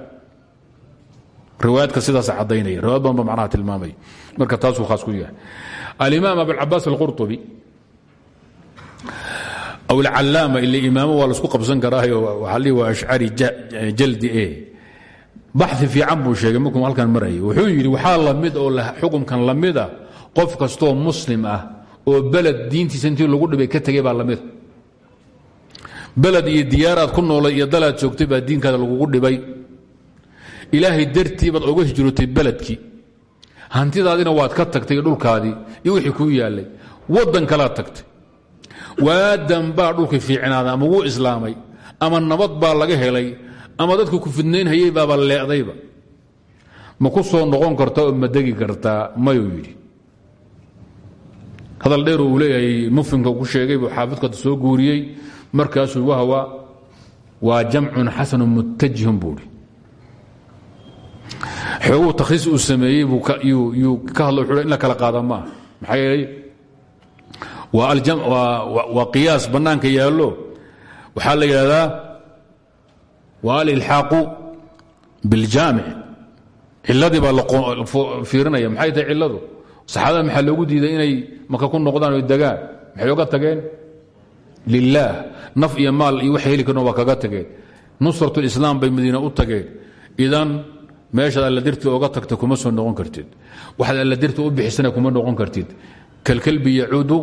Riwaayaadka sidaas caddaynaya riwayad badan ba macnaha tilmaamaya marka taasuu khaas ku yahay. Alimaam abulcabaas alqurطubi aw alcallaama ila imaamo waa la isku qabsan karaayo waxaa lii waa ashcari jaldi e baxi fiican buu sheegay markuu halkan marayay wuxuu yidhi waxaa la mid oo xukumkan lamida qof kastoo muslim ah oo beled diintiisa intii lagu dhibay ka tegay baa lamida beled iyo diyaaraad ku noolay iyo dalaad joogtay baa diinkaada lagugu dhibay. Ilaahay dartii baad oga hijrootay beledkii. Hantidaadina waad ka tagtay dhulkaadii iyo wixii kuu yaallay waddan kalaad tagtay. Waadan baa dhulkii fiicnaaday ama wuu islaamay ama nabad baa laga helay ama dadku ku fidnaynhayey baaba leecdayba. Ma ku soo noqon karta oo ma degi kartaa mayuu yidhi hadal dheer uu leeyahay mufimka ku sheegay buu xaafidku hadda soo guuriyey. Markaasuu wahwa waa jamcun xasanu muttajihun buuhi xooguu takhriis uu sameeyey yuu ka hadlo wuxuu in la kala qaada maaha maxaa yeelay waa qiyaas bannaanka yaallo. Waxaa la yidhahdaa waa alilxaaqu biljaamic ciladii baa la fiirinaya. Maxay tahay cilladu saxaabada maxaa loogu diiday inay maka ku noqdaan oy degaan? Maxay oga tageen? Lilaah naf iyo maal iyo waxay heli karno waa kaga tageen. Nusrat lislaam bay madiina u tageen. Idan meeshaad alla dirti oga tagta kuma soo noqon kartid. Waxaad alla dirti u bixisana kuma noqon kartid. Kalkalbi yacuudu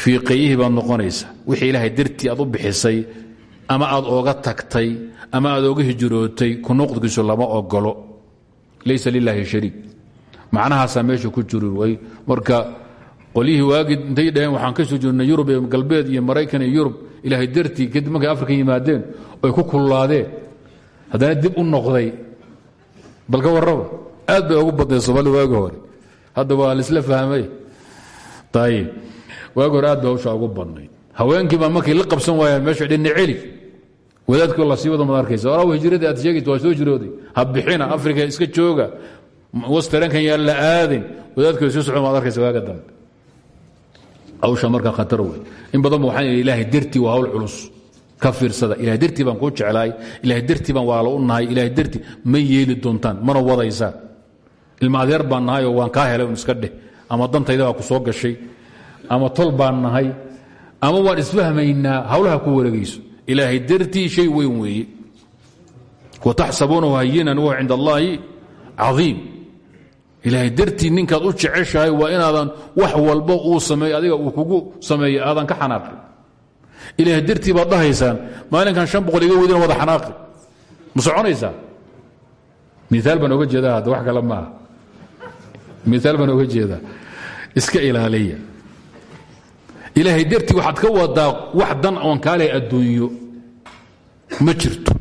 fii qayihii baad noqonaysa. Wixii ilaahay dirtii aad u bixisay ama aad ooga tagtay ama aad ooga hijrootay ku noqdkiisu lama ogolo laysa lilaahi shariik macnahaasaa meesha ku jiri marka qolyihii waagii intay dhaheen waxaan ka soo jirnay yurub iyo galbeed iyo maraykan iyo yurub ilaahay dartii kadib afrika yimaadeen oy ku kullaadeen. Haddana dib u noqday. Bal ka warraba aad bay ugu badnay somaali waagi hore. Hadda waa laisla fahmay. Ayib waagi hore aad bay hawshaa ugu badnayd. Haweenkii baa markay la qabsan waayaan meesha dhinna celi. Wadaadkii la sii wada mad arkaysa oraw hijradii aad sheegaysa waa soo jirooday. Ha afrika iska jooga wastarankan yaan la aadin. Wadaadkii soo socon maad arkaysa waaga dambe hawsha marka khatar wey in badan ba waxaan ilaahay dartii waa hawl culus. Ka fiirsada. Ilahay dartii baan kuu jeclaay ilahay dartii baan waala u nahay. Ilahay dartii ma yeeli doontaan mana wadaysaan ilma baan nahay oo waan kaa helay iska dheh. Ama dantayda ku soo gashay. Ama tol baan nahay. Ama waan isfahmaynaa. Hawlaha ku wareegayso. Ilaahay dartii shay weyn weeye. Wataxsabuunahu hayinan wahuwa cinda allaahi caiim ilaahay dartii ninkaad u jeceshahay waa inaadan wax walbo uu sameeyo adiga uu kugu sameeyo aadan ka xanaaqin. Ilaahay dartii baad dhahaysaan maalinkan an boqol iga weydina wada xanaaqi ma soconaysaa miaal baan oga jeedaa hadda wax kale maaha. Miaal baan oga jeedaa. Iska ilaaliya. Ilaahay dartii waxaad ka wadaa wax dan oon kaale adduunyo. Ma jirto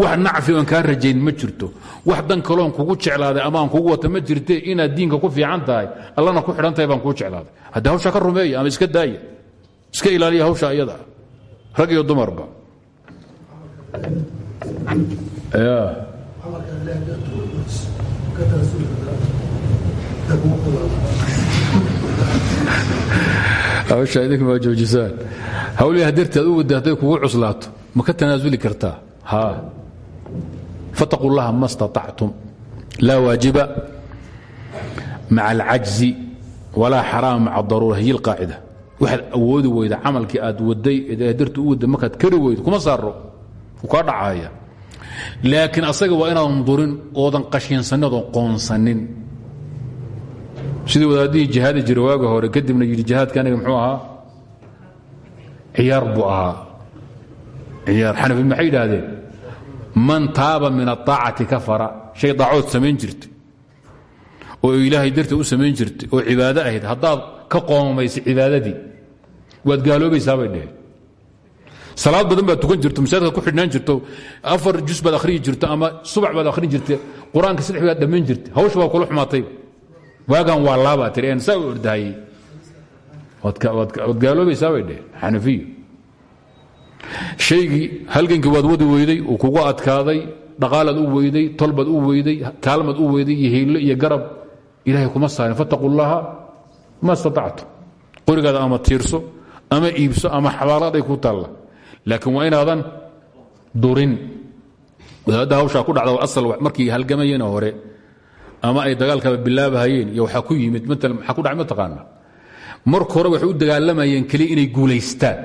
wax nacfi oon kaa rajayn ma jirto. Wax dan kaloon kugu jeclaaday ama aan kugu wata ma jirte inaad diinka ku fiican tahay. Allana ku xidhan tahay baan kuu jeclaaday. Hadda hawshaa ka rumeeya ama iska daaya iska ilaaliya hawsha iyada. Rag iyo dumarba hawsha idinku waa joojisaan. Hawliha darteed u wada hadday kugu cuslaato. Ma ka tanaasuli kartaa fataquu llaha ma staطactum laa waajiba maca alcajzi walaa xaraama maca daruura hiy اlqaacida waxaad awoodi weyda camalkii aad waday darti u wadda markaad kari weydo kuma saaro u kaa dhacaya laakiin asaga waa inaadan durin oodan qashiinsanin oodan qoonsanin sidii wadaadihii jihaadi jira waaga hore kadibna yidhi jihaadka aniga muxuu ahaa? Ciyaar buu ahaa. Ciyaar xanafi maxay yidhaahdeen man taaba min aطaacati kafara shay daacood samayn jirtay oo ilaahay dartii u samayn jirtay oo cibaado ahayd haddaad ka qoomamaysa cibaadadii waad gaaloobaysaa bay dheheen salaad badan baad tukan jirto masaajidka ku xidhnaan jirto afar jus baad akhriyi jirto ama subax baad akhrin jirtay qur'aanka saddex baad dhammayn jirtay hawsha baa kula xumaatayba waagan waa tiri en saa u ordahayey waad gaaloobaysaa bay dheheen xanafiyo shaygii halgankii waad wadi weyday uu kugu adkaaday dhaqaalaad u weyday tolbaad u weyday kaalmaad u weyday iyo iyo garab ilaahay kuma saarin. Fattaquu llaha ma staactu qorigaada ama tiirso ama iibso ama xabaaladay ku taalla. Laakiin waa inaadan durin. Wadaadda hawshaa ku dhacda asal markii halgamayeen hore ama ay dagaalkaba bilaabahayeen iyo waxaa ku yimid maala maxaa ku dhacay mataqaana marka hore waxay u dagaalamayeen keliya inay guulaystaan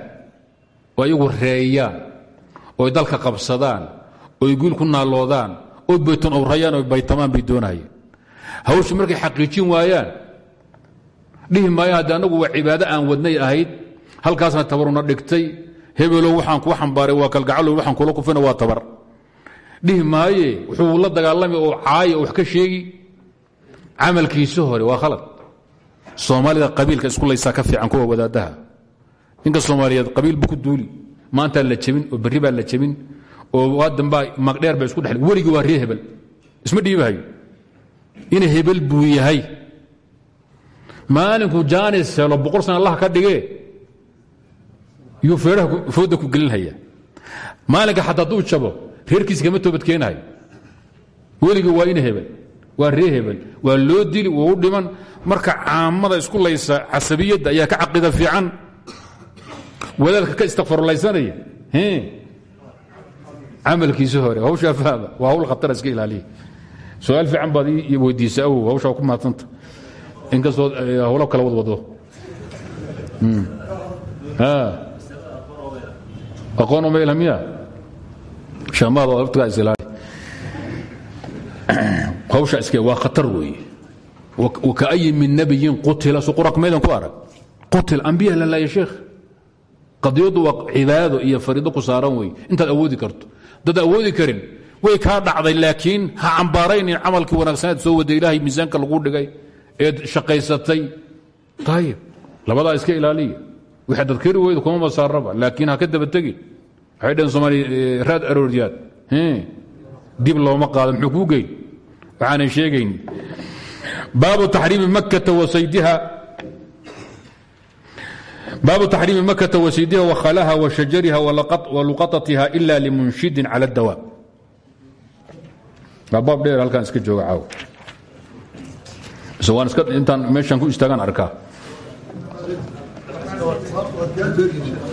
oo iyagu reeyaan oy dalka qabsadaan oy guul ku naalloodaan oy bayton owrayaan oy baytamaan bay doonayeen. Hawsha markay xaqiijin waayaan dhihi haddi annagu waa cibaado aan wadnay ahayd halkaasna tabaruna dhigtay hebelow waxaan kuu xambaaray waa kalgacalow waxaan kula kufina waa tabar. Dhihi wuxuu la dagaalami oo caaya oo wax ka sheegi camalkiisi hore waa khalad. Soomaalida qabiilka isku laysaa ka fiican kuwa wadaadaha ninka soomaaliyeed qabiil bu ku duuli. Maantaa la jebin oo berri baa la jebin oo waadambaa magdheer ba isku dhe weligii waa ree isma dhiibahayo ina hebel buu yahay. Maalinkuu jaanis helo boqol sana allah ka dhigee yuu feedhaha fooda ku gelinhaya maalinka xataa hadduu jabo reerkiisa kama toobad keenahayo weligii waa ina hebel. Waa ree waa loo dili u dhiman. Marka caamada isku laysa casabiyadda ayaa ka caqida fiican wadaadka ka istakfarlaysanaya camalkiisi hore hawshaa fahma. Waa hawl khatara iska ilaaliya. Su'aal fiican baad ii weydiisa awow hawshaa ku mahadsanta inkastoo hawlo kala wadwado aqoon uma ilhamiya shamaada laftigaa is ilaali. [CLEARS THROAT] Hawsha iske waa khatar weeye. Wakaayi min nabiyin qutila. Suquraq maydan ku arag. Qutil ambiya la laaya qadiyaddu waa cibaado iyo fariido ku saaran wey intaad awoodi karto. Dad awoodi karin. Way kaa dhacday laakiin ha cambaaraynin camalkii wanaagsaneed soo waday ilaahay miisaanka lagu dhigay eed shaqaysatay. Ayib labadaa iska ilaaliya. Dad kari weyda kuma masaaraba laakiin ha ka daba tegin. Waxay dhaheen soomaaliya raad arooryaad. Dib looma qaado muxuu kuu geyn? Waxaanan sheegayn baabu taxriimi makkata wasaydiha baabu taxriimi makata wasaydiha wakhalaha washajariha waluqatatiha ila limunshidin cala اdawaab waa baab dheer halkaan iska jooga caaw. So waan iska intaan meeshaan ku istaagaan arkaa.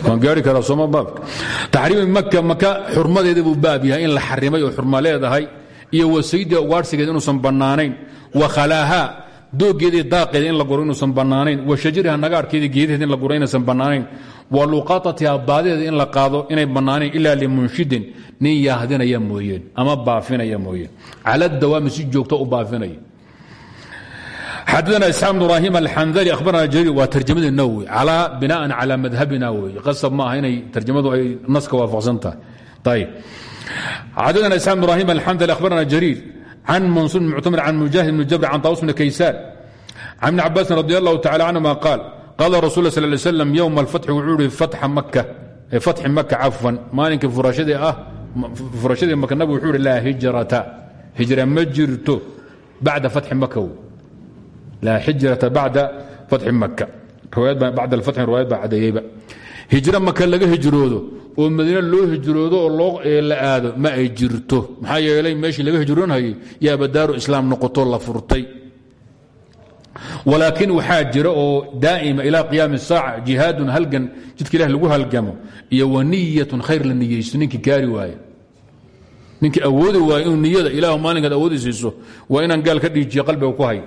Waan gaari karaa sooma baabka taxriimi maka maka xurmadeeda buu baab yahay in la xarimay oo xurma leedahay iyo wasayda ugaadhsigeeda inuusan bannaanayn wa khalaaha doogeeda daaqeeda in la guro inuusan bannaanayn wa shajariha nagaarkeeda geedaheeda in la guro inaysan bannaanayn wa luqaatatiha baadideeda in la qaado inay bannaanayn ilaa limunshidin nin yaahdinaya mooyeen ama baafinaya mooyeen. Cala dawaami si joogto u baafinaya. Xadana isxaaq ibrahim alxandali ahbarana jariir waa tarjamada nawowi binaan calى madhabina wey qasab ma aha inay tarjamadu ay naska waafaqsan tahay. Ayb xadana isxaaq ibrahim can mansuur muctamir can mujahid bn jabr can taawus bn kaysaan can ibni cabaasin radi allahu tacala canhuma qaal qaala rasul sal ly slam yowma alfatxi wuxuu ihi fatxi maka cafwan maalinkii furashadii maka nabig wuxuu ihi laa hijrata hijra ma jirto bacda fatxi maka laa xijrata bacda fatxi maka bacda alfatxi riwaayad baa cadeeyeyba hijro maka laga hijroodo oo madiine loo hijroodo oo la aado ma ay jirto. Maxaa yeelay meeshii laga hijroonhayay yaaba daaru islaam noqoto la furtay. Walaakiin waxaa oo daa'ima ilaa qiyaami saaca jihaadun halgan jidka ilah lagu halgamo iyo waniyatun khayr la niyeysto. Ninkii gaari waaye. Ninkii awoodi waaye niyada ilah maalinkaad awoodi siiso inaan gaal ka dhiijiyo qalbiga ku hay.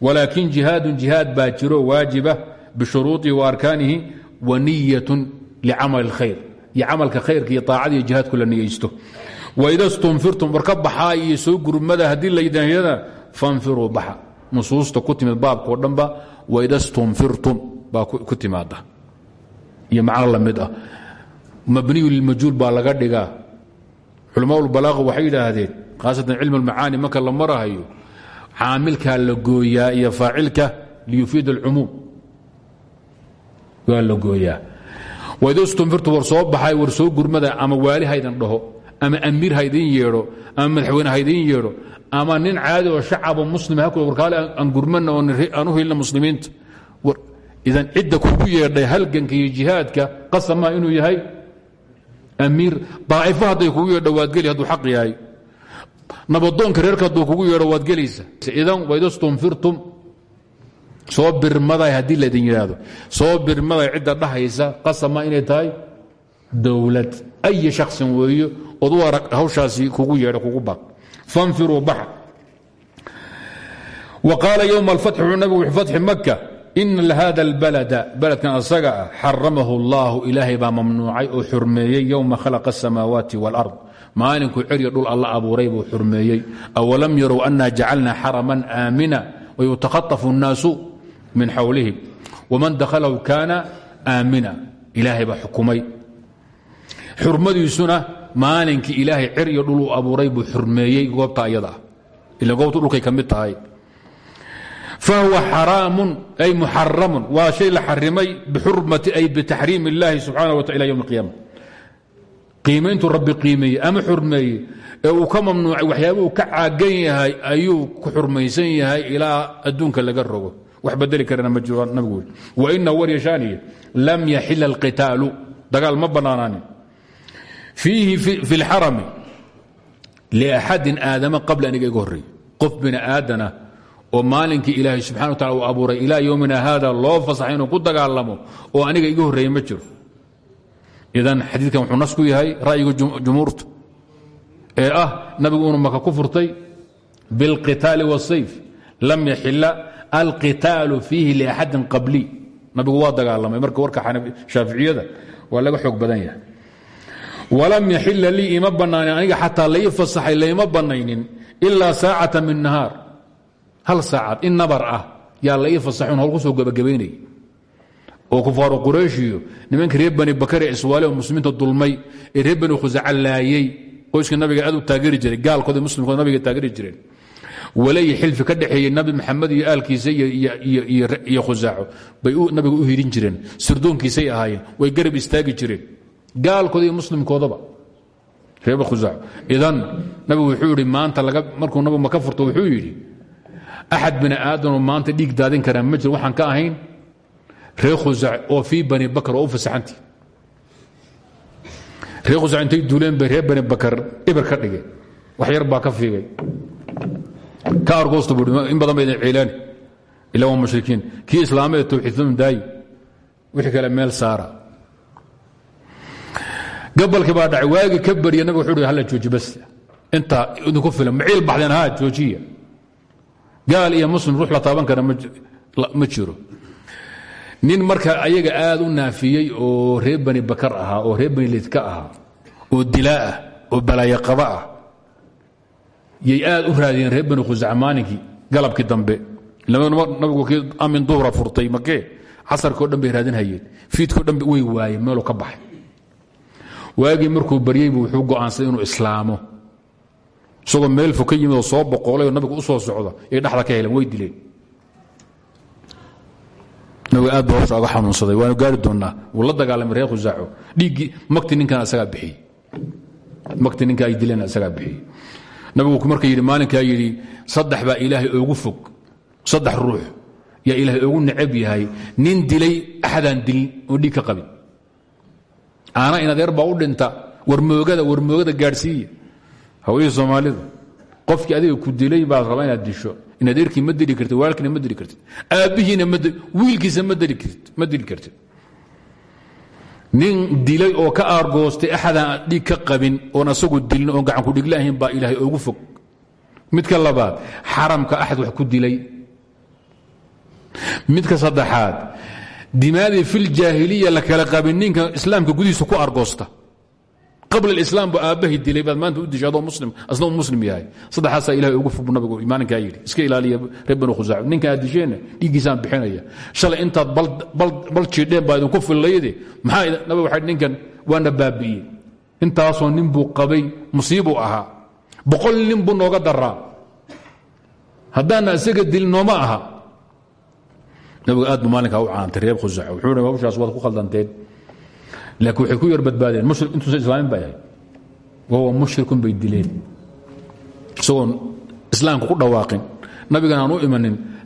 Walaakin jihaadun jihaad baa jiro waajiba bishuruuihi wa arkaanihi wa niyatun licamal اlkhayr iyo camalka khayrka iyo aacada iyo jihaadku la niyeysto. Stunfirtum warka baxaa iyo soo gurmada haddii laydanyada fanfiruu baxa. Nusuusta ku timid baabkao dhanba waida stunfirtum baa ku timaada iyo macno la mid ah. Mabniyu lilmajhuul baa laga dhigaa. Culamaulbalaaqu waxay yidhaahdeen khaasatan cilmu almacaani marka la marahayo caamilkaa la gooyaa iyo faacilka liyufiid alcumuum. Waa la gooyaa waidastunfirtu war soo baxay war soo gurmada ama waali haydin dhaho ama amiir haydin yeedho ama madaxweyne haydin yeedho ama nin caadi oo shacabo muslim ha warkaale aan gurmana aan u hilna muslimiinta. Idan cidda kugu yeedhay halganka iyo jihaadka qasama inuu yahay amiir. Daa'ifo hadday kugu yeedho waadgeli hadduu xaq yahay. Nabadoonka reerka hadduu kugu yeedho waad gelaysa idan waidastunfirtum soo birmaday haddii laydin yidhaahdo. Soo birmaday cidda dhahaysa qasama inay tahay dowlad ay shaksin weeye ood u hawshaasi kugu yeedho kugu baq fanfiruu baxa wa qaala yowma alfatxi wuxuu nabigu wuxuu fatxi makka ina hada albalada. Baladkan asaga ah xaramahu allahu ilaahay baa mamnuucay oo xurmeeyey yowma khalaqa asamaawaati waalard maalinkuu cerya dhul alla abuuray buu xurmeeyey. Awalam yarow anna jacalna xaraman aamina wayutahaafu الnaasu min xawlihim waman dakhalahu kaana aamina. Ilaahay baa xukumay. Xurmadiisuna maalinkii ilaahay cer iyo dhul uu abuuray buu xurmeeyey goobta ayada ah. Ila goobtu dhulkay ka mid tahay. Fahuwa xaraamun ay muxaramun waa shay la xarimay bixurmati ay bitaxriim illaahi subxaana wa taala ila ywm اlqiyama qiimayntuu rabbi qiimeeyey ama xurmeeyey. Ee uu ka mamnuucay waxyaabuu ka caagan yahay ayuu ku xurmaysan yahay ilaa adduunka laga rogo wax badli karana ma jiraan nabigu wainahu warya shaniye lam yaxila alqitaalu. Dagaal ma bannaanaanin fiihi fi lxarami liaxadin aadama qabla aniga iga horreeye qof bini aadana oo maalinkii ilaahay wa tacala uu abuuray ilaa yowmina haada loo fasaxay ku dagaalamo oo aniga iga horreeye ma jiro. Idan xadiidkan wuxuu nas yahay ra'yiga jumhuurta ee ah nabigu inu maka ku furtay bilqitaali waasayf lam yaxila alqitaalu fiihi liaxadin qabli. Nabigu waa dagaalamay marka warka shaaficiyada waa laga xoog badan yahay. Walam yaxila lii ima banaanin aniga xataa lai fasaxay layma banaynin ilaa saacata min nahaar. Hal saacad in nabar ah yaa la ii fasaxun hol ku soo gebagabaynay oo kufaaru qurayshiyo nimanka reer bani bakare iswaale oo muslimiinta dulmay ee reer bani khusaca laayey qoyska nabiga aad u taageeri waleyi xilfi ka dhexeeyey nabi maxamed iyo aalkiisa iyo khusaaco. Bay nabiga u hirin jireen. Sirdoonkiisay ahaayeen. Way garab istaagi jireen. Gaalkooda iyo muslimkoodaba. Reer khusaaco. Idan nabigu wuxuu yidhi maanta markuu nabigu maka furto wuxuu yidhi axad bini aadanoo maanta dhiig daadin karaa ma jiro. Ka ahayn reer khusac oo fii bani bakar oo u fasaxantii. Reer intay duuleen bani bakar ibir ka dhigeen. Wax yar baa ka fiigay ka argoosta buu in badan ba idin ciilaani ila waa mushrikiin. Kii islaamee tawxiidsadun daayi wixii kale meel saara. Gabalkii baa dhacay waagii ka barya nabig wuxuu hi halla jooji bas. Intaa idinku filan maciil baxdeen haa joojiya. Gaal iyo muslim ruux la taaban kara ma jiro. Nin marka ayaga aad u naafiyey oo reer bani bakar ahaa oo reer bani lidka ahaa oo dilaa ah oo balaayaqaba ah yay aad u raadiyeen reer bani khusac maalinkii galabkii dambe. Nabigu kii amin duhra furtay makee casarkao dhan bay raadinhayeen fiidkao dhan way waayeen meeluu ka baxay. Waagii markuu baryeybu wuxuu go'aansaday inuu islaamo. Isagoo meel fo ka yimid oo soo boqolay oo nabigu u soo socda ay dhexda ka heleen way dileen. Nabiga aad ba hawsha xanuunsaday waanu gaari doonnaa wuu la dagaalamay reer khusaaco dhiiggii makti ninkan asagaa bixiyey. Makti ay dileen asagaa bixiyey nabigu marka yidhi maalinkaa yidhi saddex baa ilaahay oogu fog saddex ruux yaa ilaahay oogu necab yahay nin dilay axadaan dilin oo dhiig ka qabin. Aana in adeer baa u dhinta warmoogada warmoogada gaadhsiiya. Hawlihii soomaalida qofkii adiga ku dilay baad rabaa inaad disho in adeerkii ma dili kartid walaalkiina ma dili kartid aabbihiina wiilkiisa ma dili kartid nin dilay oo ka aargoostay axadaan dhiig ka qabin oon asagu dilin oon gacan ku dhigla ahayn baa ilaahay ugu fog. Midka labaad xaramka axad wax ku dilay. Midka saddexaad dimaadii filjaahiliya la kala qabin ninka islaamka gudihiisa ku argoosta qabla islaam bu aabbahi dilay baad maanta u dishay adoo muslim asna muslim yahay. Saddexaasaa ilahay ugu fog nabigu maalinkaa yidhi. Iska ilaaliya reer banu khusaac ninka aad disheenna dhiiggiisaan bixinaya. Shalay intaad bal jiidheen baa idinku fillayde. Maxaa nabiga waxay ninkan waana baabi'iyey intaasoo nin buu qabay musiibuu ahaa. Boqol nin buu nooga daraa. Haddaana isaga dilin nooma aha. Nabigu aad buu maalinkaa u caantay reer khusaac wuxuu hawshaas waad ku khaldanteen laakiin waxay ku yar badbaadeen mushrik intuusan islaamin ahayd wahuwa mushrikun bay dileen isagoon islaamka ku dhawaaqin nabigan aan u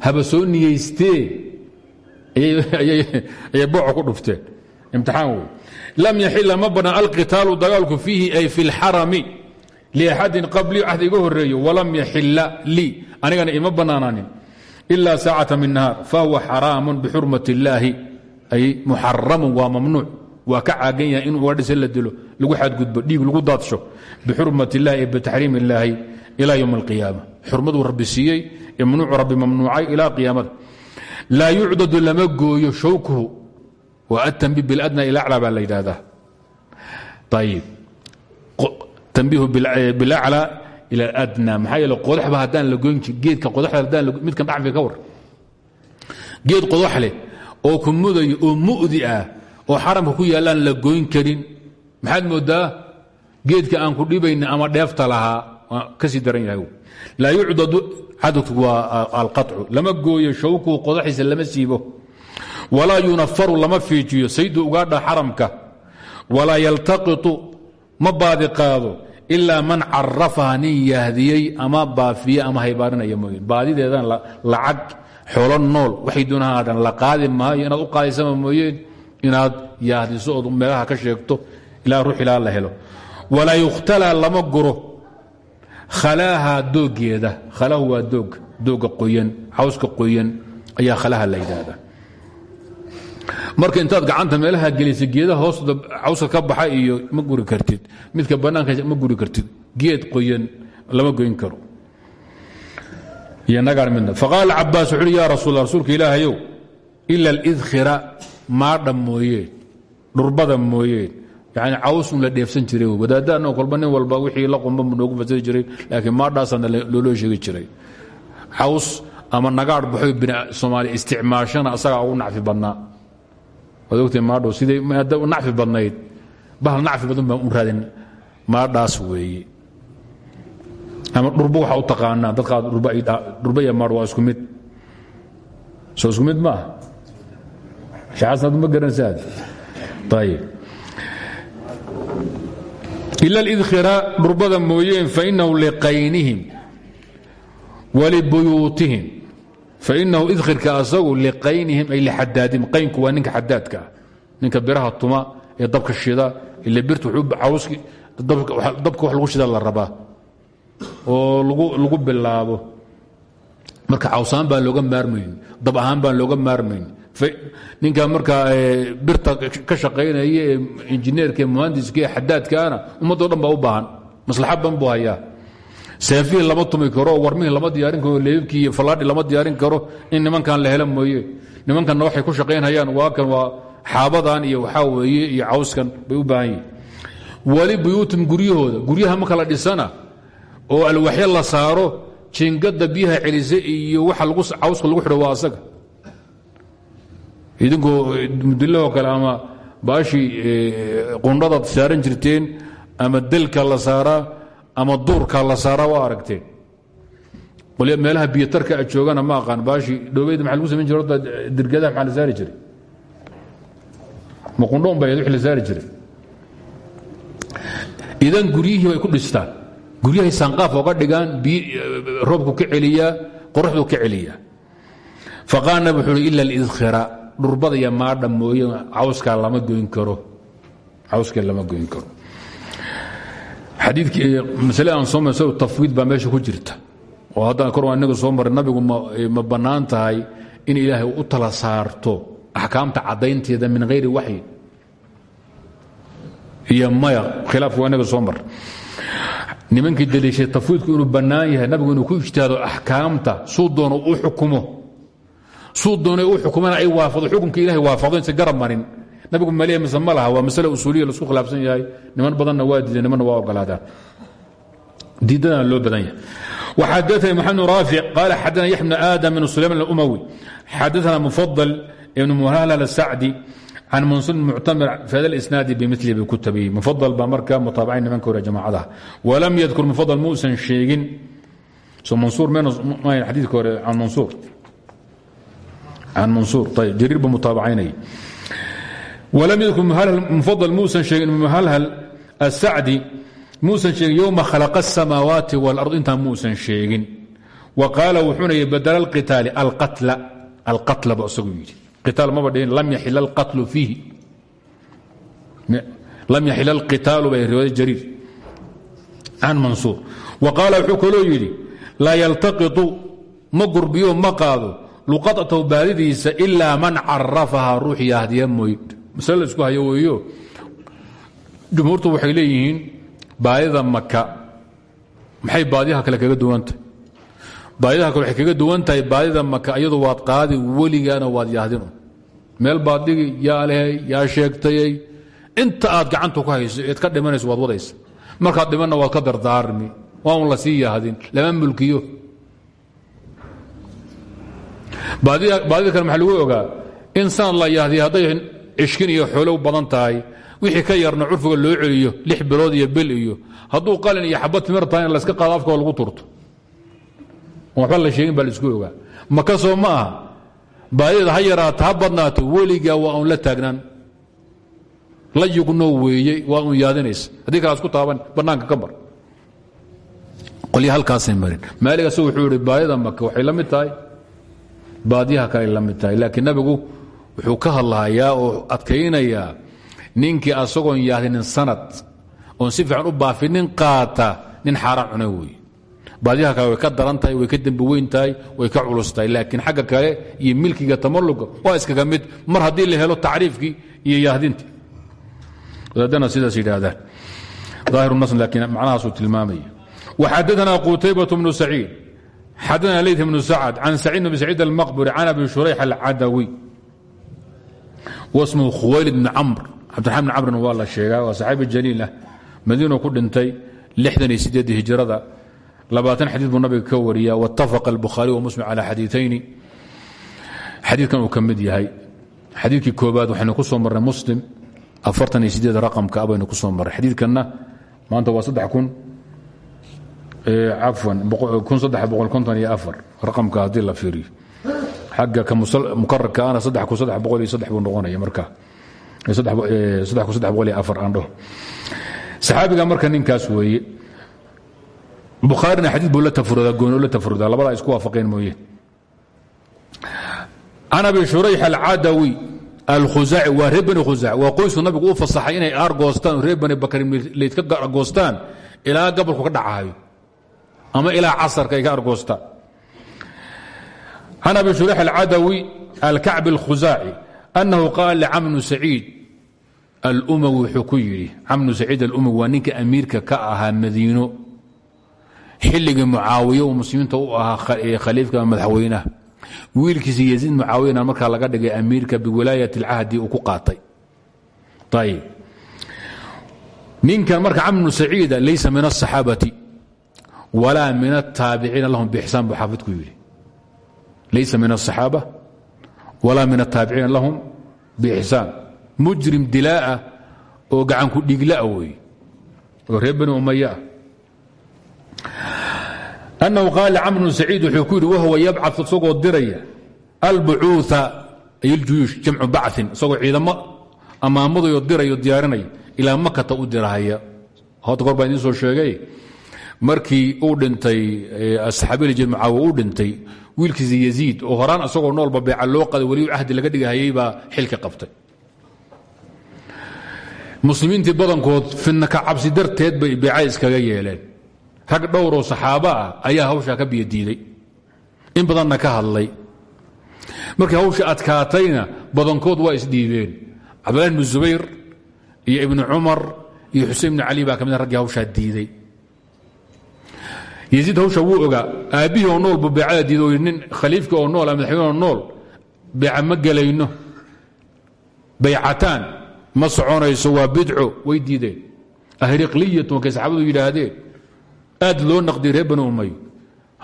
haba soo niyeystee ayay booca ku dhufteen imtixaan wey lam yaxila ma alqitaalu dagaalku fiihi ay fi اlxarami liaxadin qablii axd iga horeeyo walam yaxila lii anigana ima bannaanaanin ila saacata min nahaar fahuwa xaraamun bixurmat اllaahi ay muxaramun waa mamnuuc waa ka caagan yahay in ugadhisa la dilo lagu xadgudbo dhiig lagu daadsho bixurmat illahi ee bitaxriim illaahi ilaa ywm alqiyaama xurmaduu rabbi siiyey mamnuucu rabbi mamnuucay ilaa qiyaamada. Laa yucdadu lama gooyo shawkuhu waa atanbi biladna ila aclaa baa la yidhaahdaa. Ayib tanbiihu bilaclaa ila aladna. Maxaa yeele qodaxba haddaan la goyn geedka qodaxda haddaan midkan dhacfi ka war. Geed qodax oo ku oo mu'di ah oo xaramka ku yaallaan la goyn karin. Maxaad moodaa geedka aan ku dhibayna ama dheefta lahaa ka sii daran yahay. Laa yucdadu cadadku waa alqaطcu lama gooyo shawkuhu qodaxiisa lama siibo. Walaa yunafaru lama fiijiyo. Saydu ugaadha xaramka. Walaa yaltaqiطu ma baadi ilaa man carafaha nin yahdiyey ama baafiye ama haybaarinaya mooye baadideedan lacag xoolo nool. Waxay doonahaadan la qaadi maayo inaad u qaadaysama mooyeen inaad yaahdiso ood meelaha ka sheegto ilaa ruux ilaa la helo. Walaa yukhtalaa lama guro. Khalaaha dooggeeda khalahu waa doog doogga qoyan cawska qoyan ayaa khalaha la marka intaad gacanta meelaha gelisa geedaha hoostooda cawska ka baxa iyo ma guri kartid. Midka bannaanka ma guri kartid. Geed qoyan lama goyn karo. Iyo nagaan midna. Faqaala cabaas wuxu uhi yaa rasuul rasuulka ilaahayow ila alidkhira maadha mooyeen dhurbada mooyeen yani cawsun la dheefsan jiray wadaadaano kolba walba wixii la qumba noogu fasiri jiray laakiin maadhaasana looloo sheegi jiray. Caws ama nagaadh baxoy soomaaliya isticmaashana asagaa ugu nacfi badnaa. Waad ogtay maadho siday nacfi badnayd? Bahal nacfi badan baan u raadin maadhaas weeye ama dhurbo waxaa u taqaanaa dadkaa dhurba iyo maadh waa isku mid. Soo isku mid maaha shaasnad ma garansaad ayib ila اlidkhira dhurbada mooyeen fainahu liqaynihim walibuyuutihim fainahu idkhirka asagu liqaynihim ay lixadaadihim qaynku waa ninka xadaadka ninka biraha tuma ee dabka shida ila birta dabka wax lagu shida la rabaa. Oo lagu bilaabo. Marka cawsaan baan looga maarmayn dab ahaan baan looga maarmayn ninkaa markaa birta ka shaqaynaya ee injineerka ee muhandiska ee xadaadkaana ummaddo dhan baa u baahan. Maslaxad ban buu hayaa. Seefihii lama tumi karo warmihii lama diyaarin karo leebabkii iyo fallaadhi lama diyaarin karo in nimankan la hela mooye. Nimankanna waxay ku shaqaynhayaan waa kan waa xaabadan iyo waxaa weeye iyo cawskan bay u baahan yihiin wali buyuutum guryahooda guryaha marka la dhisana oo alwaxyo la saaro jingada biyaha celise iyo waxa cawska lagu xidho waa asaga idinkoo mudilahoo kale ama baashii qundhadaad saaran jirteen ama delka la saaraa ama duurka la saaraa waa aragteen meelaha biyotarka a joogana ma aqaan baashii dhoweyda maa lagu samayn jira orta dirgadaha maxaa la saari jiray? Ma qundhoon baa wixii la saari jiray. Idan guryihii bay ku dhistaan. Guryahay sanqaaf oga dhigaan roobku ka celiyaa qoraxdu ka celiyaa. Faqaal nab wuxuu ila alidkhira dhurbada iyo maadha mooye cawskaa lama goyn karo. Cawskaa lama goyn karo. Xadiidkii masale aan soo marso tafwiid baa meesha ku jirta. Oo haddaan kor inaga soo maray nabigu ma bannaan tahay in ilaahay u tala saarto axkaamta caddaynteeda min hayri waxyi. Iyo maya khilaafku waa soo mar nimankii daliishay tafwiidku inuu bannaan yahay nabigu inuu ku ijtihaado axkaamta suu doono u xukumo suu doona u xukumana ay waafado xukunka ilahay waafado insa garab marin nabigu maliya mise ma laha waa masale usuuliya laisku khilaafsan yahay niman badanna waa diideen nimanna waa ogolaadaan diidadana loo badan yahay وxadثnي محمد رافع قال xadثna يحيى بن آdم بن سليمان الأموي xadثna مفضل بن مهلل السعدي can mansur muctamir fi hada isnaadi bimili bay ku tabiyey mufadal baa markaa mutaabacayn nimanka hore jamaacadaha walam yadkur mufadal muusan sheegin so mansuur xadiidka hore can mansuur an mansuur ayb jariir ba mutaabacaynaya walam yadkur mufadal muusan sheegin muhalhal asacdi muusan sheegin yowma khalaqa asamaawaati wاlard intaa muusan sheegin. Wa qaala wuxuuna yidhi badala alqitaali alqatla ba isagu yidhi. Qitaal maba dhihin lam yaxil alqatlu fiihi. Lam yaxil alqitaalu bay riwaayad jariir. Can mansuur. Wa qaala wuxuu kaloo yidhi yaltaqitu ma gurbiyo luqadatahu baadidiisa ilaa man carafahaa ruux yahdiya mooy masale la isku hayo weeyo? Jumhuurtu waxay leeyihiin baadida maka maxay baadiyaha kale kaga duwantahay? Baadidaha kale waxay kaga duwan tahay baadida maka waad qaadi weligaana waad yahdinu meel baad dhigi yaa lehey yaa sheegtayey inta aad gacanta ku hayso eed ka dhimanayso waad wadaysa. Markaad dhimanna waad ka dardaarmi waa la sii lama mulkiyo baadida kale maxaa lagu ogaa? In sanad la yahdiya hadday cishkin iyo xoolow badan tahay wixii ka yarna curfiga loo celiyo lix bilood iyo bil iyo hadduu qalin iyo xabad timir tahay in layska qaado lagu turto. Waxba la sheegin baa la isku ogaa. Maka soo ma aha ha yaraata ha badnaato waa un la taagnaan la yugnoo weeye waa un yaadinaysa haddii kale asku taaban bannaanka ka bar. Qolya halkaasay marin. Maalig asagu wuxuu ihi baadida waxay la baadyaha kale la mid tahay. Laakiin nabigu wuxuu ka hadlahayaa oo adkaynayaa ninkii asagoon yahdinin sanad oon si fiican u baafinin qaata nin xaaraan cuna wey baadyaha kale way ka daran way ka dembi weyn way ka culus laakiin xagga kale iyo milkiga tamaluga waa iskaga mid mar haddii la helo tacriifkii iyo yahdinta wadaadana sidaas yidhaahdaan daahiru nasn laakiin macnahaasuu tilmaamaya. Waxadadana qutaybat bnu saciid xadana leyt bnu sacad can saciid bn saciid almaqburi can abi shurayx alcadawi wasmuhu khuwaylid bn camr cabdiraxman bn camrin waa la sheegaa waa saxaabi jaliilah madiinu ku dhintay lixdan iyo sideedda hijrada labaatan xadiid buu nabiga ka wariya waitafaqa albukhaari wa muslim calaa xadiiayni xadiidkan uu ka mid yahay xadiidkii koobaad waxaynu ku soo marnay muslim afartan iyo sideed raqamka abaynu ku soo marray xadiidkanna maanta waa saddex kun iyo afar raqamka haddii la fiiriyo. Xagga ka mukararka ana saddex kun saddex boqol iyo saddex buu noqonaya marka. Dhaho saxaabiga marka ninkaas weeye bukhaarina xadiid buu la tafurudaa labadaa isku waafaqeen mooye. Can abi shurayx alcadawi alkhusaaci waa reer bani khusaac waa qoysku nabigu u fasaxay inay aar goostaan reer bani bakr leyd ka argoostaan ilaa gabalku ka dhacayo ama ilaa casarka ay ka argoostaan can abi shurax alcadawi alkacbi اlkhusaaci annahu qaala licamnu saciid alumawi wuxuu ku yidhi camnu saciid alumawi waa ninka amiirka ka ahaa madiino xilligii mucaawiye uu muslimiinta u ahaa khaliifka madaxweynaha wiilkiisa yeziid mucaawiyana markaa laga dhigay amiirka biwilaayat اlcahdi uu ku qaatay ayb ninkan marka camnu saciida laysa min الصaxaabati walaa min ataabiciina lahum bixsaan buu xaafidku yidhi. Laysa min asaxaaba walaa min ataabiciina lahum biixsaan mujrim dilaaah oo gacanku dhigla wey oo reer bani umayaah annahu qaala camr bnu saciid wuxuu ku yidhi wahwa yabcau isagoo diraya albucuua ay ljuyuush jamcu bacin isagoo ciidamo ammaamadoyo dirayo diyaarinaya ilaa makata u dirahaya. Hota goor baa idiin soo sheegay markii uu dhintay saxaabilijil mucaawiya uu dhintay wiilkiisa yaziid oo horaan isagoo noolba beeca loo qaday weliyu cahdi laga dhigahayay baa xilka qabtay. Muslimiintii badankood fidna ka cabsi darteed bay beecada iskaga yeeleen. Rag dhowroo saxaabo ah ayaa hawshaa ka biyadiiday in badanna ka hadlay. Markii hawsha adkaatayna badankood waa isdhiibeen. Cabdillahi bnu zubayr iyo ibnu cumar iyo xusein bnu cali baa ka mida raggii hawshaa diiday yziid hawsha wuu ogaa aabbihii oo nool buu beecada diido nin khaliifka oo nool ama madaxweyne oo nool beeca ma gelayno. Baycataan ma waa bidco way diideen. Ahriqliyatu markay saxaabadu yidhaahdeen aad loo naqdiyay reer bani umay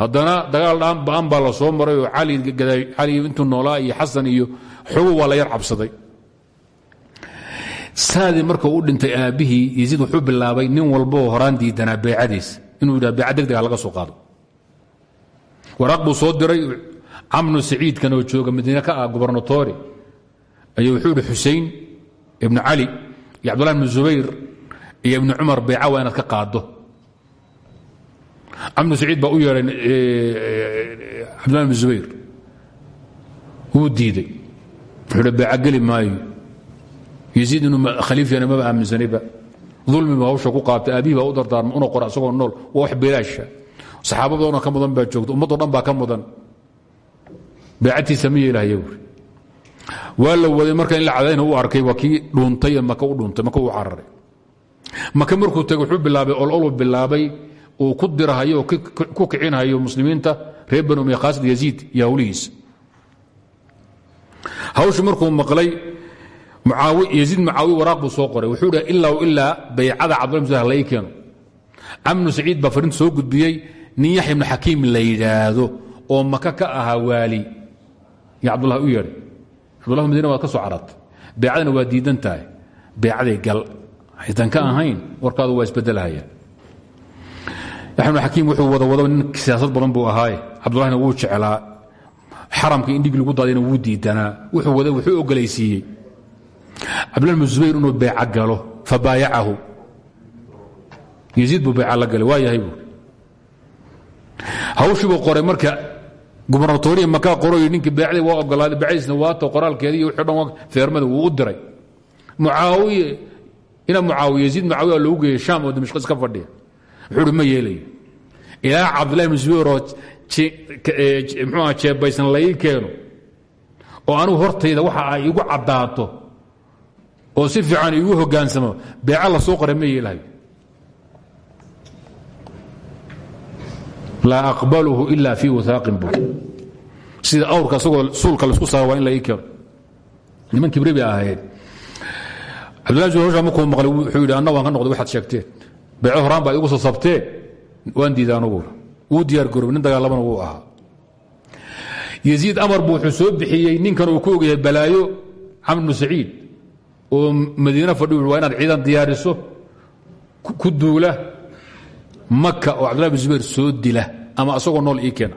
haddana dagaal ba'an baa la soo maray oo cali intuu noolaa iyo xasan iyo xogo waa yar cabsaday. Saadii marka u dhintay aabbihii yziid wuxuu bilaabay nin walboo horaan diidanaa beecadiis inuu yidhah beeca degdega laga soo qaado. Waraaq buu soo diray camnu saciidkan oo jooga madiine ka ah gobarnatori ayuu wuxuu yidhi xusein ibnu cali iyo cabdullahi ibnu zubayr iyo ibnu cumar beeca waa ka qaaddo. Camnu saciid baa u yeedhay cabdullahi ibnu zubayr. Wuu diiday. Wuxuu yidhi beeca maayo. Yziid inuu khaliifyana maba aaminsanayba ulmiba hawsha ku qaabtay aabihii baa u dardaarma una qora isagoo nool. Waa wax bilaasha. Saxaabadona ka mudan baa joogta ummaddo dhan baa ka mudan. Beecadtiisa ma yeelahaya buuri waa la waday la cadayna u arkay waa kii dhuuntay maka u dhuuntay maka u cararay. Maka markuu tegay wuxuu bilaabay ololu bilaabay uu ku dirahayo ku kicinhayo muslimiinta reer bani umiya khaasid yaziid iyo markuu maqlay yaziid mucaawiya waraaq soo qoray. Wuxuu dhi ilaa ilaa baycada cabdullah msah lai keeno. Camnu saciid baa soo gudbiyey nin yaxya ibnu xakiim la oo maka ka ahaa waali. Yo cabdullah u yeedhay cabdullah madiina waad ka soo caratay beecadana waa gal. Aydan ka ahayn warkaadu waa isbedelahaya yaxya ibnu xakiim wuxuu wada wado nin siyaasad badan buu ahaaye cabdullahina wuu jeclaa. Xaramka in lagu daadayna wuu diidanaa. Wuxuu wada wuxuu ogolaysiiyey cabdillah bn zubayr inuu beeca galo fabaayacahu yaziid buu beeca la galay waa yahay buui hawshiibuu qoray marka gubernatoriya makaa qoroy ninkii waa ogolaaday qoraalkeedii iyo wixii dhan feermada wuu u diray. Mucaawiye ina mucaawiye yaziid mucaawiya loogu geeyey shaam oo dimashq iska fadhiya. Wuxuu uhi ma yeelayo. Ilaa cabdillahi bn zubayr oo mxuuha la ii keeno oo anigu hortayda waxa ay igu caddaato oo si fiican igu hogaansamo beeca la soo qoray ma yeelahayo laa aqbalhu ila fii wahaaqin bu sida awrka isagoo suulka la isku saara waa in la ii keeno. Niman kibri bay ahayd cabdillah hawshaa markuu maqlay wuxuu yidhi anna waan ka noqday waxaad sheegteen. Beeco horaan baa igu soo sabteen. Waan diiday anugu. Wuu diyaar garoob nin dagaalamana wuu ahaa. Yaziid amar buu wuxuu soo bixiyey ninkan uu ku ogyahay balaayo camr bnu saciid oo madiine fadhi waa inaad ciidan diyaariso ku duula. Maka oo cabdillah bin zubayr soo dila ama asagoo nool ii keena.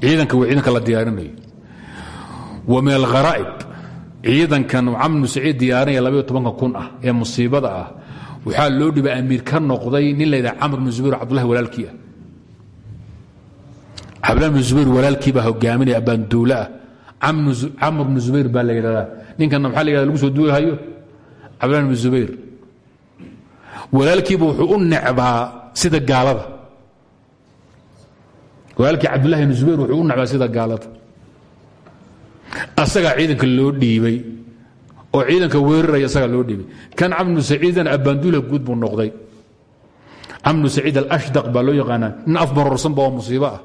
Ciidanka waa la diyaarinayo wa min algharaa'ib ciidankan camr bnu saciid diyaarinaya labaiyo tobanka kun ah ee musiibada ah. Waxaa loo dhibay amiir ka noqday nin la yidhaha camr bnu zubayr o cabdullahi walaalkii ah. Cabdillah bn zubayr walaalkii camr bnu zubayr baa la yidhahdaa. Ninkanna maxaa la yhahda lagu soo duulahayo cabdillah bn zubayr walaalkiiba wuxuu u necbaa sida gaalada. Walaalkii cabdullahi ibn zubayr wuxuu u nacbaa sida gaalada. Asagaa ciidanka loo dhiibay oo ciidanka weeraraya asagaa loo dhiibay. Kan camnu saciidan abbaanduula guud buu noqday. Camnu saciid alashdaq baa loo yaqaanaa. Nin af marorsan ba oo musiibo ah.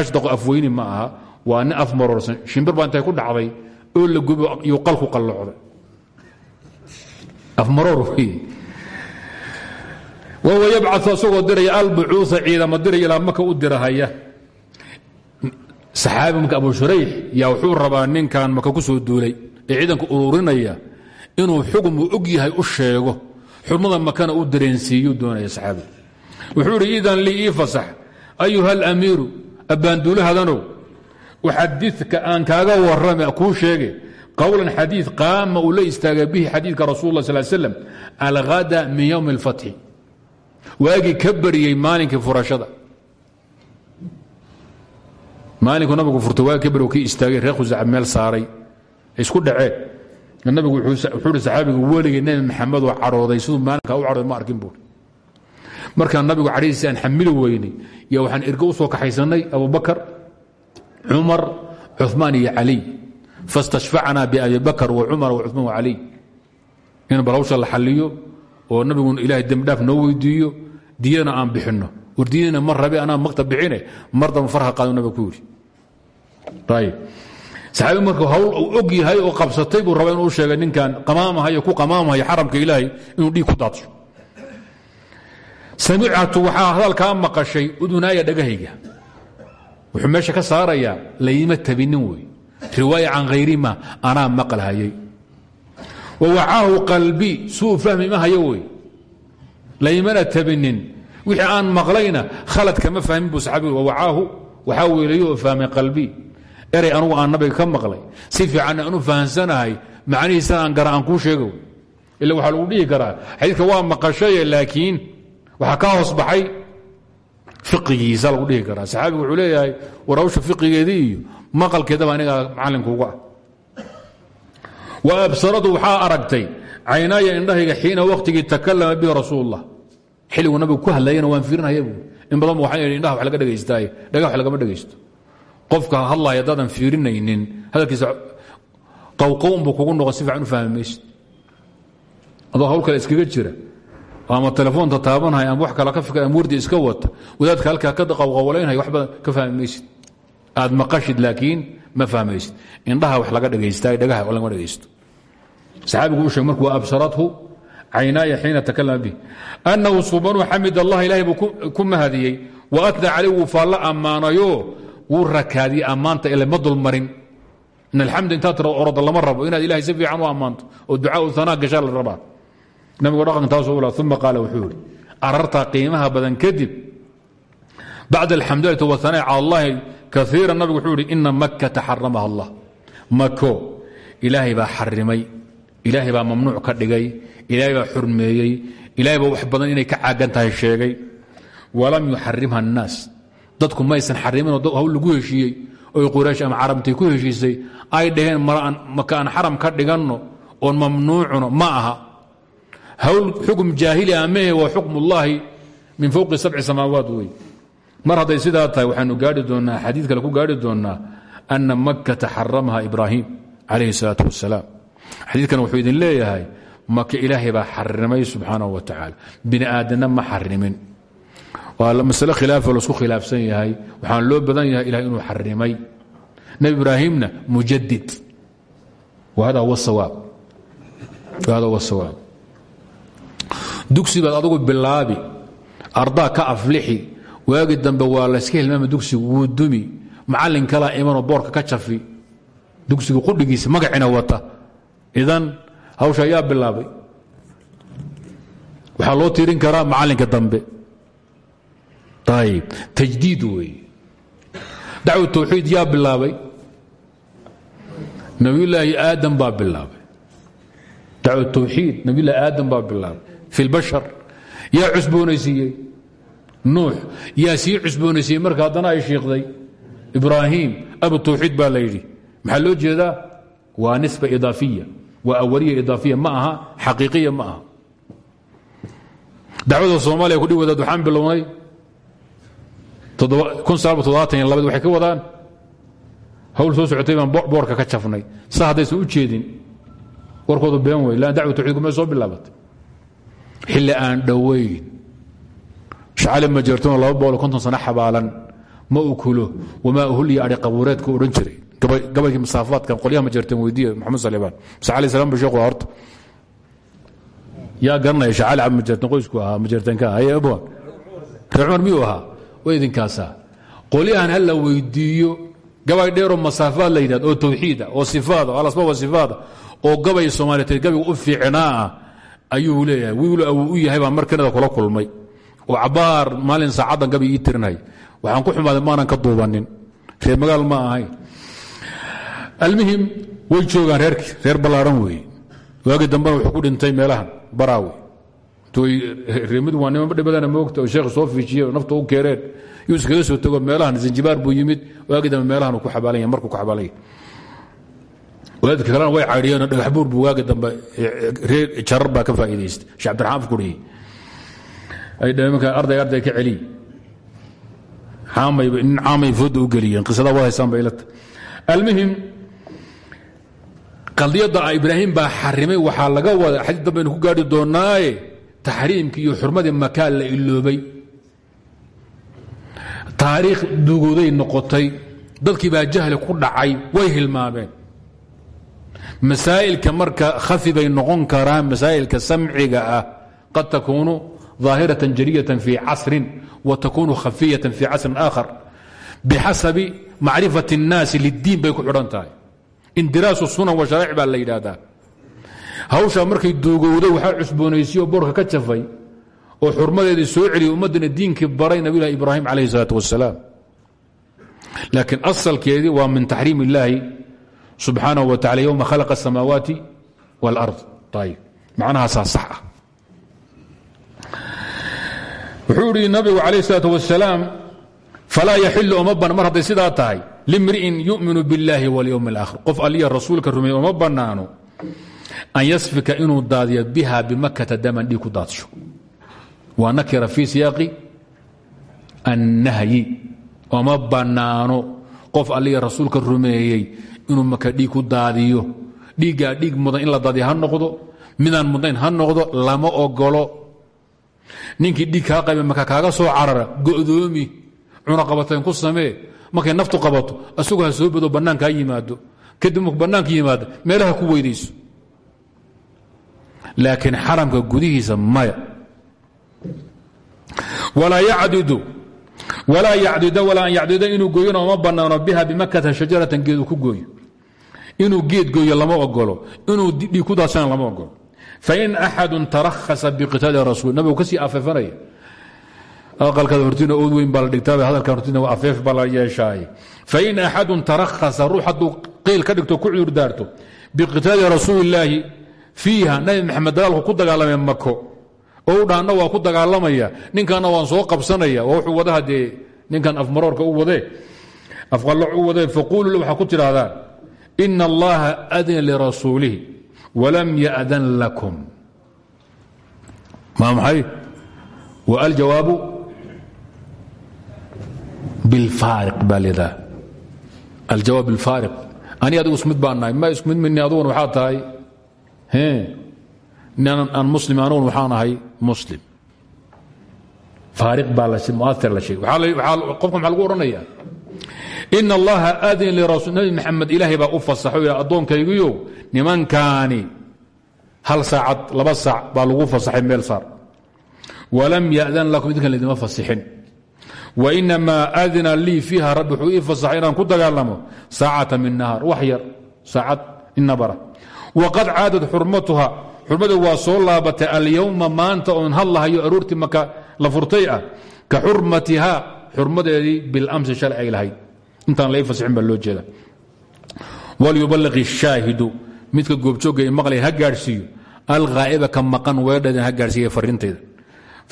Ashdaqu afweyni ma aha waa nin af marorsan shimbir baa ku dhacday oo la gubo yuu qalku qallocday afmaroor wey. Wahuwa yabcau asagoo diraya albucuuثa ciidama diraya ilaa maka u dirahaya saxaabi marka abu shurayx yaa wuxuu rabaa ninkan maka ku soo duulay ee ciidanka ururinaya inuu xugum uu og u sheego xurmada makana u dareensiiyu doonaya saxaabi. Wuxuu idhi idan lii ii fasax. Ayuha alamiiru abbaanduulahadanow uxadika aan kaaga warrame kuu sheege qowlan xadii qaama uu istaaga bihi xadiidka rasul la sal slam alhada min ywmi اlfatxi waagii ka bariyey maalinkii furashada. Maalinkuu nabigu furtay waagi ka bari istaagay reer khusaca saaray. Isku dhaceen nabigu wuxuu hi saxaabigu weligay nebi maxamed oo cadhooday siduu maalinkaa u cadhooday ma arkin buuri markaan nabigu cadhadiisi aan xamili weynay iyo waxaan soo kaxaysannay abubakar cumar cuثmaan iyo caliy fastashfacnaa biabi bakr wacumar wacuثmaan wacaliy in bal hawsha la xaliyo oo nabigu ilahay dembidhaaf noo weydiiyo diyana aan bixinno. War diyadina ma rabe anaa makta bixine mar damba farha qaado nabiga ku yidhi. Marka hawl uu og yahay oo qabsatay buu raba inuu sheegay ninkan qamaamahayo ku qamaamahaya xaramka ilaahay inuu dhiig ku daadsho. Samicatu waxaa hadalkaa maqashay udunaaya dhagahayga wuxuu meesha ka saarayaa layma tabinin wey riwaaya can hayrima anaa maqlhayay wawacaahu qalbi suu fahmi ma hayo wey tabinin. Wixii aan maqlayna khalad kama fahmin buu saxaabigu wawacaahu waxaa weelayo oo fahmay qalbi. Eray anugu aan nabiga ka maqlay. Si fiican aan u fahansanahay macnihiisana aan gara aan kuu sheego ila waxaa lagu dhihi karaa xadiidka waa maqashaye laakiin waxaa ka hoos baxay fiqigiisa lagu dhihi karaa. Saxaabigu wuxuu leeyahay war hawsha fiqigeedii iyo maqalkeedaba aniga macallinkuuga ah. Wa absaradu waxaa aragtay caynaaya indhahayga xiina wakhtigii takalama bihi rasuulullah. Xilliguu nabigu ku hadlayana waan fiirinaya in badan waxaan idhi indhaha wax laga dhegaystaay dhagah wax lagama dhegaysto qofka hadlaya haddaadan fiirinaynin hadalkiisa qowqown buu kugu noqon si fiican u fahmi adoo hawl iskaga jira ama telefoonta taabanhaya ama wax kale ka wardi iska wata. Wadaadka halkaa ka qawqawalaynhaya wax badan ka fahmi maysid aad maqashid laakiin ma fahmaysid. Indhaha wax laga dhagaystaa dhagaha lagama dhagaysto. Saxaabigu u sheeg markuu absarathu caynaaya xiina takalama bih annahu subanu xamid allah ilahay buu ku mahadiyey. Wa atna caleyh wuu faalla ammaanayo. Wuu rakaadiyey ammaanta ile ma dulmarin. In alxamd intaad oroda lama rabo. Inaad ilahay si fiican u ammaanto oo ducaa u hanaa gashaa la rabaa nabigu dhaqan taasuu ula uma qaala wuxuu yidhi arartaa qiimaha badan kadib bacd alxamdulilati wahanaa cala allahi kaiira nabigu wuxuu yidhi ina makkata xaramaha allah. Mako ilaahay baa xarimay ilaahay baa mamnuuc ka dhigay ilaahay baa xurmeeyey ilahay baa wax badan inay ka caagan sheegay. Walam yuxarimha annaas. Dadku maysan xariminoo hawl lagu heshiiyey oy quraysh ama carabtay ku heshiisay ay dhaheen maka aan xaram ka dhiganno oon mamnuucno ma aha hawl xukm jaahili ah mehe waa xukm ullaahi min fowqi sabci samaawaat wey. Mar hadday sidaa tahay waxaanu gaari doonnaa xadiid kale ku gaari doonnaa ana makkata xaramaha ibraahim calayhi salaatu wasalaam xadiidkan wuxuu idin leeyahay maka ilaahay baa xarimay subxaanahu wa tacaala. Bini aadanna ma xarimin waa masale khilaafo la isku khilaafsan yahay. Waxaan loo badan yahay ilahay inuu xarimay nebi ibraahimna mujadid hada huwa sawaab dugsi baad adugu bilaabi ardaa ka aflixi waagi dambe waa layska hilmaama dugsigu wuu dumi macallin kalaa imanoo boorka ka jafi dugsiga qudhigiisa magacina wata. Idan hawsha ayaa bilaabay. Waxaa loo tiirin karaa macallinka dambe. Ayb tajdiid weeye. Dacwa tawxiid yaa bilaabay. Nabiyulaahi aadam baa bilaabay. Dacwa tawxiid nabiyulahi aadam baa bilaabay fi lbashar yaa cusboonaysiiyey nuux yaa sii cusboonaysiiyey marka haddana ay shiikhday ibraahim abu tawxiid baa la yidhi maxaa loo jeedaa waa nisba idaafiya waa awaliya idaafiya ma aha xaqiiqiya ma aha dacwada soomaaliya kudhi wadaad waxaan bilownay waxay ka wadaan hawl soo socotay baan boorka ka jafnay sa haddaysan u jeedin warkoodu been wey lan dacwa tawxiidku may soo bilaabatay xilli aan dhowayn shacali majeertona laba boqol konton sano xabaalan ma ukulo wamaa uhulya ari qabuureedka odhan jiray. Gabalkii masaafaadkan qolyaha majeerteen weydiiya maxamed salibaan mase cali salam basheekhu horta. Yaa garanaya shacali cab majeerteen qoysku ahaa haye abwan reer cumar miyuu ahaa? Waa idinkaasaa qolyahan ha la weydiiyo gabay dheeroo masaafaad la yidhahdo oo tawxiida oo sifaada oo alasbaab sifaada oo gabay soomaaliyeed gabiga u fiicnaa ah ayuu leeyahay wiilu awuu u yahay baan mar kanada kula kulmay. Oo cabaar maalin saacaddan gabi ii tirinhay waxaan ku xumaaday maanan ka duubanin. Reer magaal ma ahayn almuhim way joogaan reerkii reer ballaaran weeye. Waagii dambena wuxuu ku dhintay meelahan baraawe. Reemid waa niman dhibadana moogta oo sheekh soo fiijiye nafta u keereen yuu iskaga soo tego meelahan zanjibaar buu yimid. Waagii dambe meelahan ku xabaalan yahay markuu ku xabaalan yahay wadaadka kalena way caydhiyeen oo dhagax buur buu waagi dambe jarar baa ka faa'iidaystay. Sheekh cabdiraxmaan afkuriyey ay dhaheen markaa arday arday ka celiy caamay nin caamay fooda u geliyeen qisada wad haysaan bay ilata almuhim qadiyadda ibraahim baa xarimay waxaa laga wada xadiid dambaynu ku gaari doonaaye taxriimkii iyo xurmadii makaan la iloobay. Taariikh dugooday noqotay dadkii baa jahli ku dhacay way hilmaameen masaa'ilka marka khafi bay noqon karaan masaa'ilka samciga ah qad takuunu ظaahiraة jarية في casri وtakunu khafiyaة في casri آkhar bxasabi macrifaة الnaasi liddiin bay ku xidhan tahay indiraasu sunan wa sharaa'ic baa la yidhaahdaa hawshaa markay duugowday waxaa cusboonaysiyo boorka ka jafay oo xurmadeedii soo celiyay ummaddana diinkii baray nabi lahi ibraahim calayh الsalaaة wasalaam laakiin asalkeedii waa min taxriim illaahi subxaanaه wa tacala yowma khalaqa الsamaawaati wاlأrض ayb macnahaasaa sax ah wuxuu idhi nabigu calayh الsalaaة wasalaam falaa yaxilu uma ban mar hadday sidaa tahay limri'in yu'minu biاllahi wاlyowm اlآkhir qof aliya rasuulka rumeeye uma bannaano an yasfika inuu daadiyo biha bimakata daman dhiig ku daadsho waa nakira fii siyaaqi annahyi uma bannaano qof aliya rasuulka rumeeyey inuu maka dhiig ku daadiyo. Dhiiggaa dhiig mudan in la daadiyo ha noqdo midaan mudnayn ha noqdo lama ogolo ninkii dhiig kaa qayba maka kaaga soo carara go'doomi cunaqabatayn ku samee markay naftu qabato asagoo ha soo bado bannaanka yimaado. Kadib marku bannaanka yimaado meelaha ku weydayso. Laakiin xaramka gudihiisa maya. Walaa yacdidu walaa yacdida walaa an yacdida inuu gooyona uma bannaano biha bimakata shajaratan geed ku gooyo inuu geed gooyo lama ogolo inuu dhiig ku daadsana lama ogolo fain axadu tarahasa biqitaali rasuul nabigu ka sii afeefanaya aqalkaada hortiina ood weyn baa la dhigtaa hadalkan hortiina afeef baa la yeeshaay fain axadun tarahasa ruux hadduu qeyl ka dhigto ku cudur daarto biqitaali rasuulillaahi fiiha nabi maxamed dagaalku ku dagaalamay mako oo u waa ku dagaalamaya ninkanna waan soo qabsanaya wuxuu wadaha dee ninkan afmaroorka u wadee afqalloc u wadee faquulu waxaa ku tidhaahdaan ina allaha adina lirasuulihi walam yadan lakum maa maxay wa aljawaabu bilfaariq baa lidaa aljawaab bilfaariq ani adigu ismid baan nahay ma isku mid mini aduguna waxaa tahay aan muslim anuguna waxaan ahay muslim faariq baa muair la sheegay qofka maxaa lagu odhanaya in allaha adin lirasul nabi maxamed ilaahay baa u fasaxo addoonkaygiyo nimankaani hal saacad laba saac baa lagu fasaxay meel saar. Walam yadan lakum idinkan laydima fasixin. Wainamaa adina lii fiiha rabbi wuxuu ku dagaalamo saacata min nahaar wax yar saacad inabara waqad caadad xurmatuha xurmadeed waa soo laabatay alyowma maanta oon hadlahayo aroortii maka la furtay ah ka xurmatiha xurmadeedii bilamsi shalay ay lahayd. Intaan lai fasixin baa loo jeeda walyubaliqi shaahidu midka goobjoogga i maqlaya ha gaadhsiiyo alghaa'iba ka maqan weedhadan ha gaadhsiiya farintayda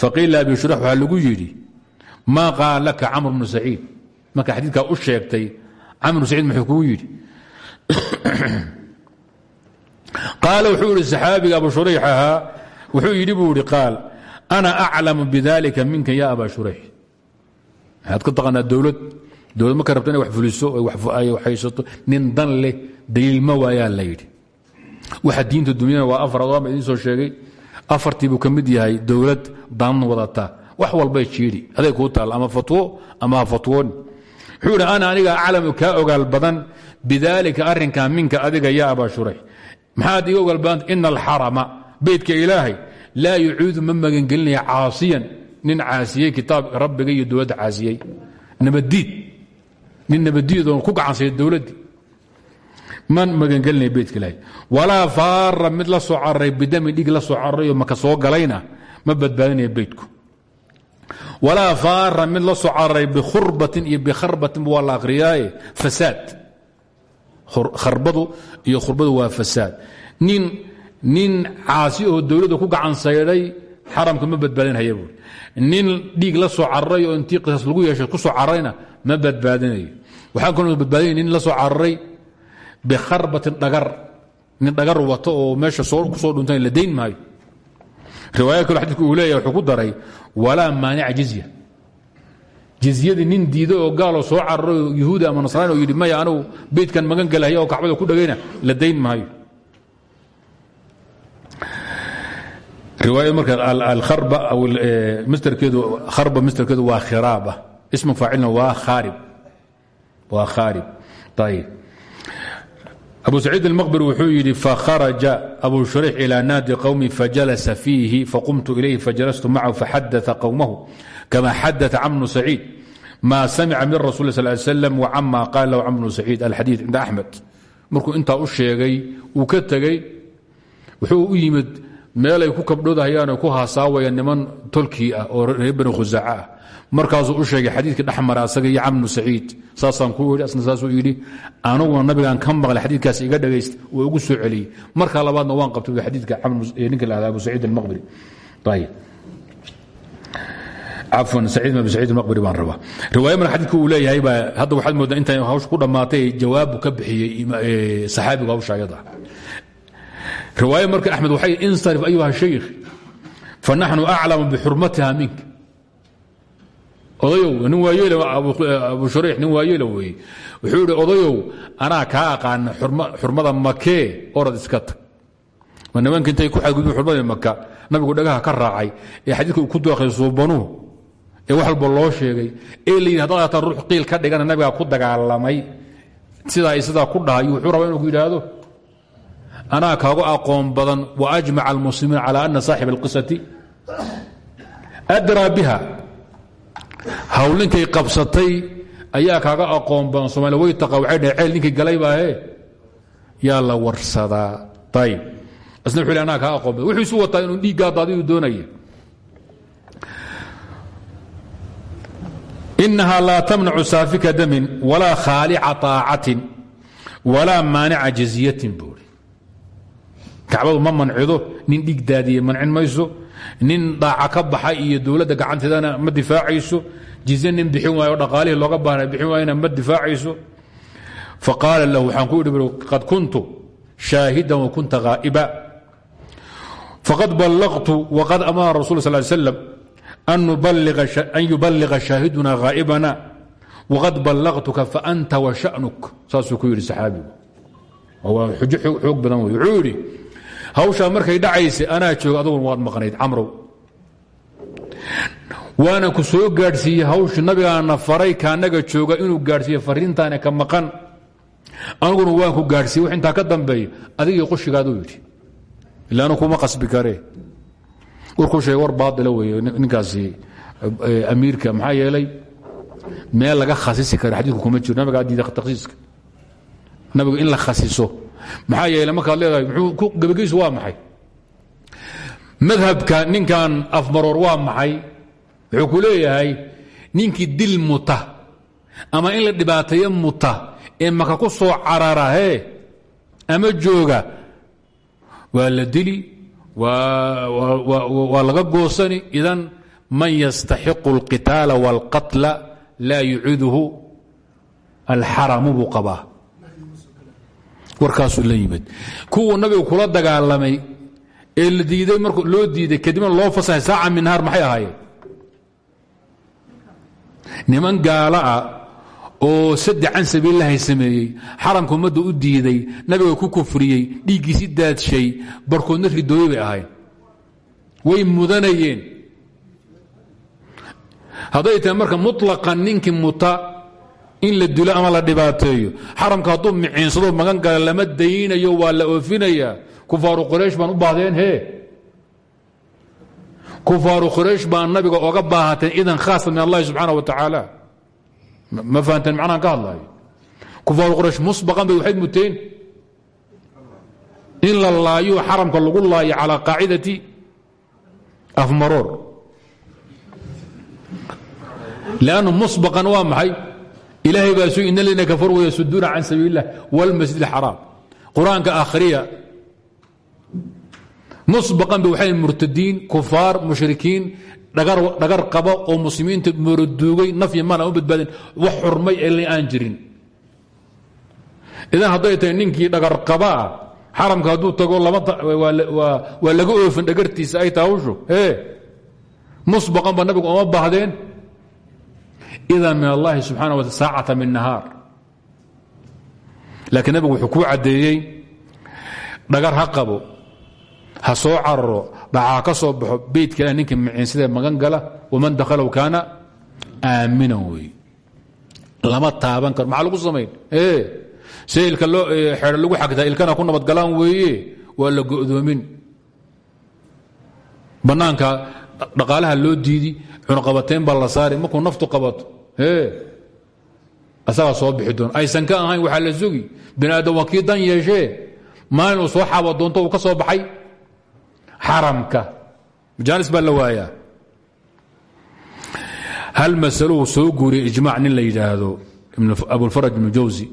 faqiila abi shurax waxaa lagu yidhi maa qaala laka camr bnu saciid? Marka xadiidkaa u sheegtay camr bnu saciid muxuu kugu yidhi [CLEARS THROAT] qaala wuxuu yidhi saxaabiga abu shurayx ahaa wuxuu yidhi buu yidhi qaal ana aclamu bidalika minka ya aba shurayx waxaad ka taqaanaa dowlad dowlad markay rabto wax fuliso ay haysato nin dan leh daliil ma waayaa la waxa diinta dunyana waa afar adoama idiin soo sheegay. Afartii buu ka yahay dowlad dan wadata. Wax walbay jiidhi aday kuu taal ama fatwo ama ha fatwooni ana aniga aclamu kaa ogaal badan bidaalika arrinkaa minka adiga yaa abaa shurayx maxaad iga ogaal badanta ina alxarama beytka ilaahay laa yucuudu ma magangelinaya caasiyan nin caasiyey kitaabka rabbiga iyo dowladda caasiyey. Nabadiid nin nabadiid oo ku gacansaya dowladdii man magangelinaya beytka ilaahay. Walaa faara mid la soo cararay bidami dhig la soo cararay oo maka soo galayna ma badbaadinaya beytku walaa faara mid la soo cararay bikhurbatin iyo bikharbatin waa la akhriyaaye fasaad. Kharbadu iyo khurbadu waa fasaad. Nin nin caasi oo dowladda ku gacan xaramka ma badbaadinhaya buui nin dhiig la soo cararay oo intii qisaas lagu yeeshay ku soo cararayna ma badbaadinayo. Waxaa kaloo badbaadinaya nin la soo cararay bikharbatin dhagar. Nin dhagar wato oo meesha ku soo dhuntan la dayn maayo. Riwaaya kalo xadidku uu wuxuu ku daray walaa maanica jizya. Jizyadii nin diido oo gaaloo soo cararay oo ama nasraani oo yidhi maya anugu magan galahaya oo kacbada ku dhagayna la dayn maayo riwaayad marka alkharba misterkeedu kharba misterkeedu waa khiraaba. Ismu faacilna waa khaarib. Waa khaarib. Ayib abu saciid almaqbir wuxuu yidhi fakharaja abu shurix ilى naadi qowmi fajalasa fiihi faqumtu ilayhi fajalastu macahu faxadaa qowmahu kama xadaa camnu saciid. Ma samica min rasul sal slam wcama qaala lahu camnu saciid alxadiid cinda axmed. Markuu intaa u sheegay uu ka tegey wuxuu u yimid meelay ku kabdhoodahayaan ku haasaawayaan niman tolkii ah oo reer bani khusaaca ah. Sheegay xadiidka dhexmara asaga iyo camnu saciid. Saasaan ku asna saasuu yidhi anuguna nabigaan ka maqlay xadiidkaas iga dhagayst waa ugu soo celiyey. Marka labaadna waan qabtay xadiidka ninka lahada abu saciid almaqbri ayib cafwan saciid bin abi saciid almaqbri baan rabaa. Riwaaya mar xadiidku uu leeyahay baa hadda waxaad moodaa intaan hawsha ku dhammaatay jawaabu ka bixiyey saxaabigu hawsha ayada riwaaya marka axmed waxay insarif ayuha shaykh fanaxnu aclamu bixurmatiha minka odayow nin waayeel abu shurayx nin waayeela weeye. Wuxuu idhi odayow anaa kaa aqaana xurmada makee orad iska tag. Ma nimanka intay ku xadgudbin xurmadii maka nabigu dhagaha ka raacay ee xadiidka uu ku dookay suubanuhu ee wax walba loo sheegay ee la yidhi haddaad ataa ruux qiil ka dhigana nabigaa ku dagaalamay sidaa sidaa ku dhahay wuxuu rabaa inuu ku yidhaahdo anaa kaagu aqoon badan wa ajmaca almuslimiin cala ana saaxib alqisati. Adraa biha hawlinkay qabsatay ayaa kaaga aqoon badan somaaliya way taqa waxay ninkii galay baahe. Yaa la warsadaa. Ayib isna wuxuu anaa kaa aqoon badan. Wuxuu isu inuu dhiiggaa daadiyu doonaya inaha laa tamnacu saafika damin walaa khaalica طaacatin walaa maanica jizyatin buuri kacbadu ma mancido nin dhig daadiye mancin mayso nin dhaaca ka baxa iyo dowladda gacanteedana ma difaacayso jizye nin bixin waayo dhaqaalihii looga baahna bixin waayana ma difaacayso. Faqaala lahu waxaan ku qad kuntu shaahidan wa kunta haa'iba faqad ballaqtu waqad amara rasul sal slam an yuballiga shaahiduna haa'ibana waqad ballaqtuka faanta wa sha'nuk. Saasuu ku yidhi saxaabigu. Waa xujo xoog badan wey hawshaa markay dhacaysay anaa jooga aduguna waad maqnayd camrow. Waana ku soo gaadhsiiyey hawshii nabigaana faray kaanaga jooga inuu gaadhsiiye fariintaana ka maqan. Aniguna waan ku gaadhsiiye wax intaa ka dambeeya adigii qushigaaduu yidhi ilaanu kuma qasbi karee warkuu sheegay war baadila weeye ninkaasi amiirka maxaa yeelay meel laga khasisi karo xadiidku kuma jiro nabigaa diida takhsiiska nabigu in la khasiso maxaa yeele markaad leedahay gebageysu waa maxay? Madhabka ninkan afmaroor waa maxay? Wuxuu ku leeyahay ninkii dil muta ama in la dhibaateeyo muta ee maka ku soo cararahee ama jooga waa la dili waa laga goosani. Idan man yastaxiqu اlqitaala wاlqatla laa yuciduhu alxaramu buu qabaa warkaasuu la yimid. Kuwuu nabigu kula dagaalamay ee la diiday mark loo diiday kadibna loo fasaxay saaca min nahaar maxay ahaayeen? Niman gaala ah oo saddex can sabiililahay sameeyey xaramka ummadda u diiday nabiga ku kufriyey dhiiggiisi daadshay barkoodna ridooye bay ahayn way mudanayeen. Hadday tahay marka muطlaqan ninkii muta in la dilo ama la dhibaateeyo. Xaramka hadduu miciinsado magan gala lama daynayo waa la oofinayaa kufaaru quraysh baan u baahdeen he kufaaru quraysh baan nabiga oga baahateen idan khaasa min allahi subxaana wa tacaala. Ma fahanteen macnahan ka hadlaayo? Kufaaru quraysh musbaqan bay waxay muteen. In la laayo xaramka lagu laayo calaa qaacidati afmaroor lannu musbaqan waa maxay ilaahay baa su in aladiina kafaruu yasuduuna can sabiili illah wاlmasjid اxaraam qur'aanka akhriya musbaqan ba waxay murtadiin kufaar mushrikiin dhagar qaba oo muslimiinta moroduugay nafyi mana u badbaadin wax xurmay ee aan jirin. Idan hadday tahay ninkii dhagar qabaa xaramka hadduu tago waa laga oofin dhagartiisa ay e musbaqan ba nabigu oma baahdeen idan min allahi subxana wa saacata min nahaar. Laakiin nabigu wuxuu kuu caddeeyey dhagar ha qabo ha soo cararo dhacaa ka soo baxo beytka ilah ninkii miciinsadee magan gala waman dakhalahu kaana aaminan wey lama taaban karo. Maxaa lagu samayn? Se ilka loo xeero lagu xagtaa ilkana ku nabadgalaan weeye waa la go'doomin. Bannaanka dhaqaalaha loo diidi cunaqabateyn baa la saari. Markuu naftu qabato asagaa soo bixi doon. Aysan ka ahayn waxaa la sugi. Bini aadam waa kii dan soo xaabo doonto uu ka soo baxay? Xaramka. Majaalis baa hal masalou soo guuriyey ijmac nin la yidhaahdo abulfaraj ibnu jawsi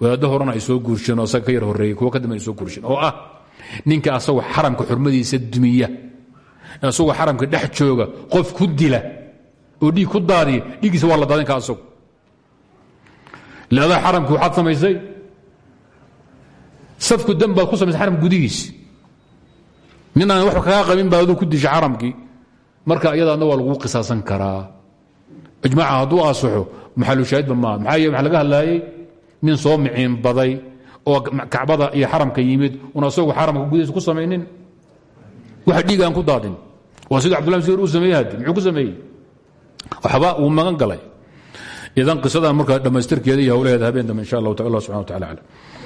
wadaaddo horena ay soo guursheen oo asaga yar horreeyey kuwo ka soo guursheen. Oo ah ninka asagoo xaramka xurmadiisa dumiya. Asagoo xaramka dhex jooga qof ku dila oo dhiig ku daadiya dhiiggiisa waa la daadin ka asagu leedaa xaramki waxaad samaysay? Safku dan baad ku samaysay xaramka gudihiisi nin aan waxba kagaa qabin baad aduu ku dishay xaramkii. Marka iyadaadna waa laguu qisaasan karaa. Ijmaaca hadduu asaxo maxalushaahidba maaha. Maxaa yee waxa laga hadlaayey nin soo miciin baday oo kacbada iyo xaramka yimid una asagu xaramka gudihiisa ku samaynin. Waxa dhiig aan ku daadin. Waa sida abdullah msir uu sameeyey hadi muxuu ku sameeyey waxba uu magan galay. Idan qisadan markaa dhammaystirkeeda iyo hawlaheeda habeen dambe insha allahu ta allah subxana wa tacala aclam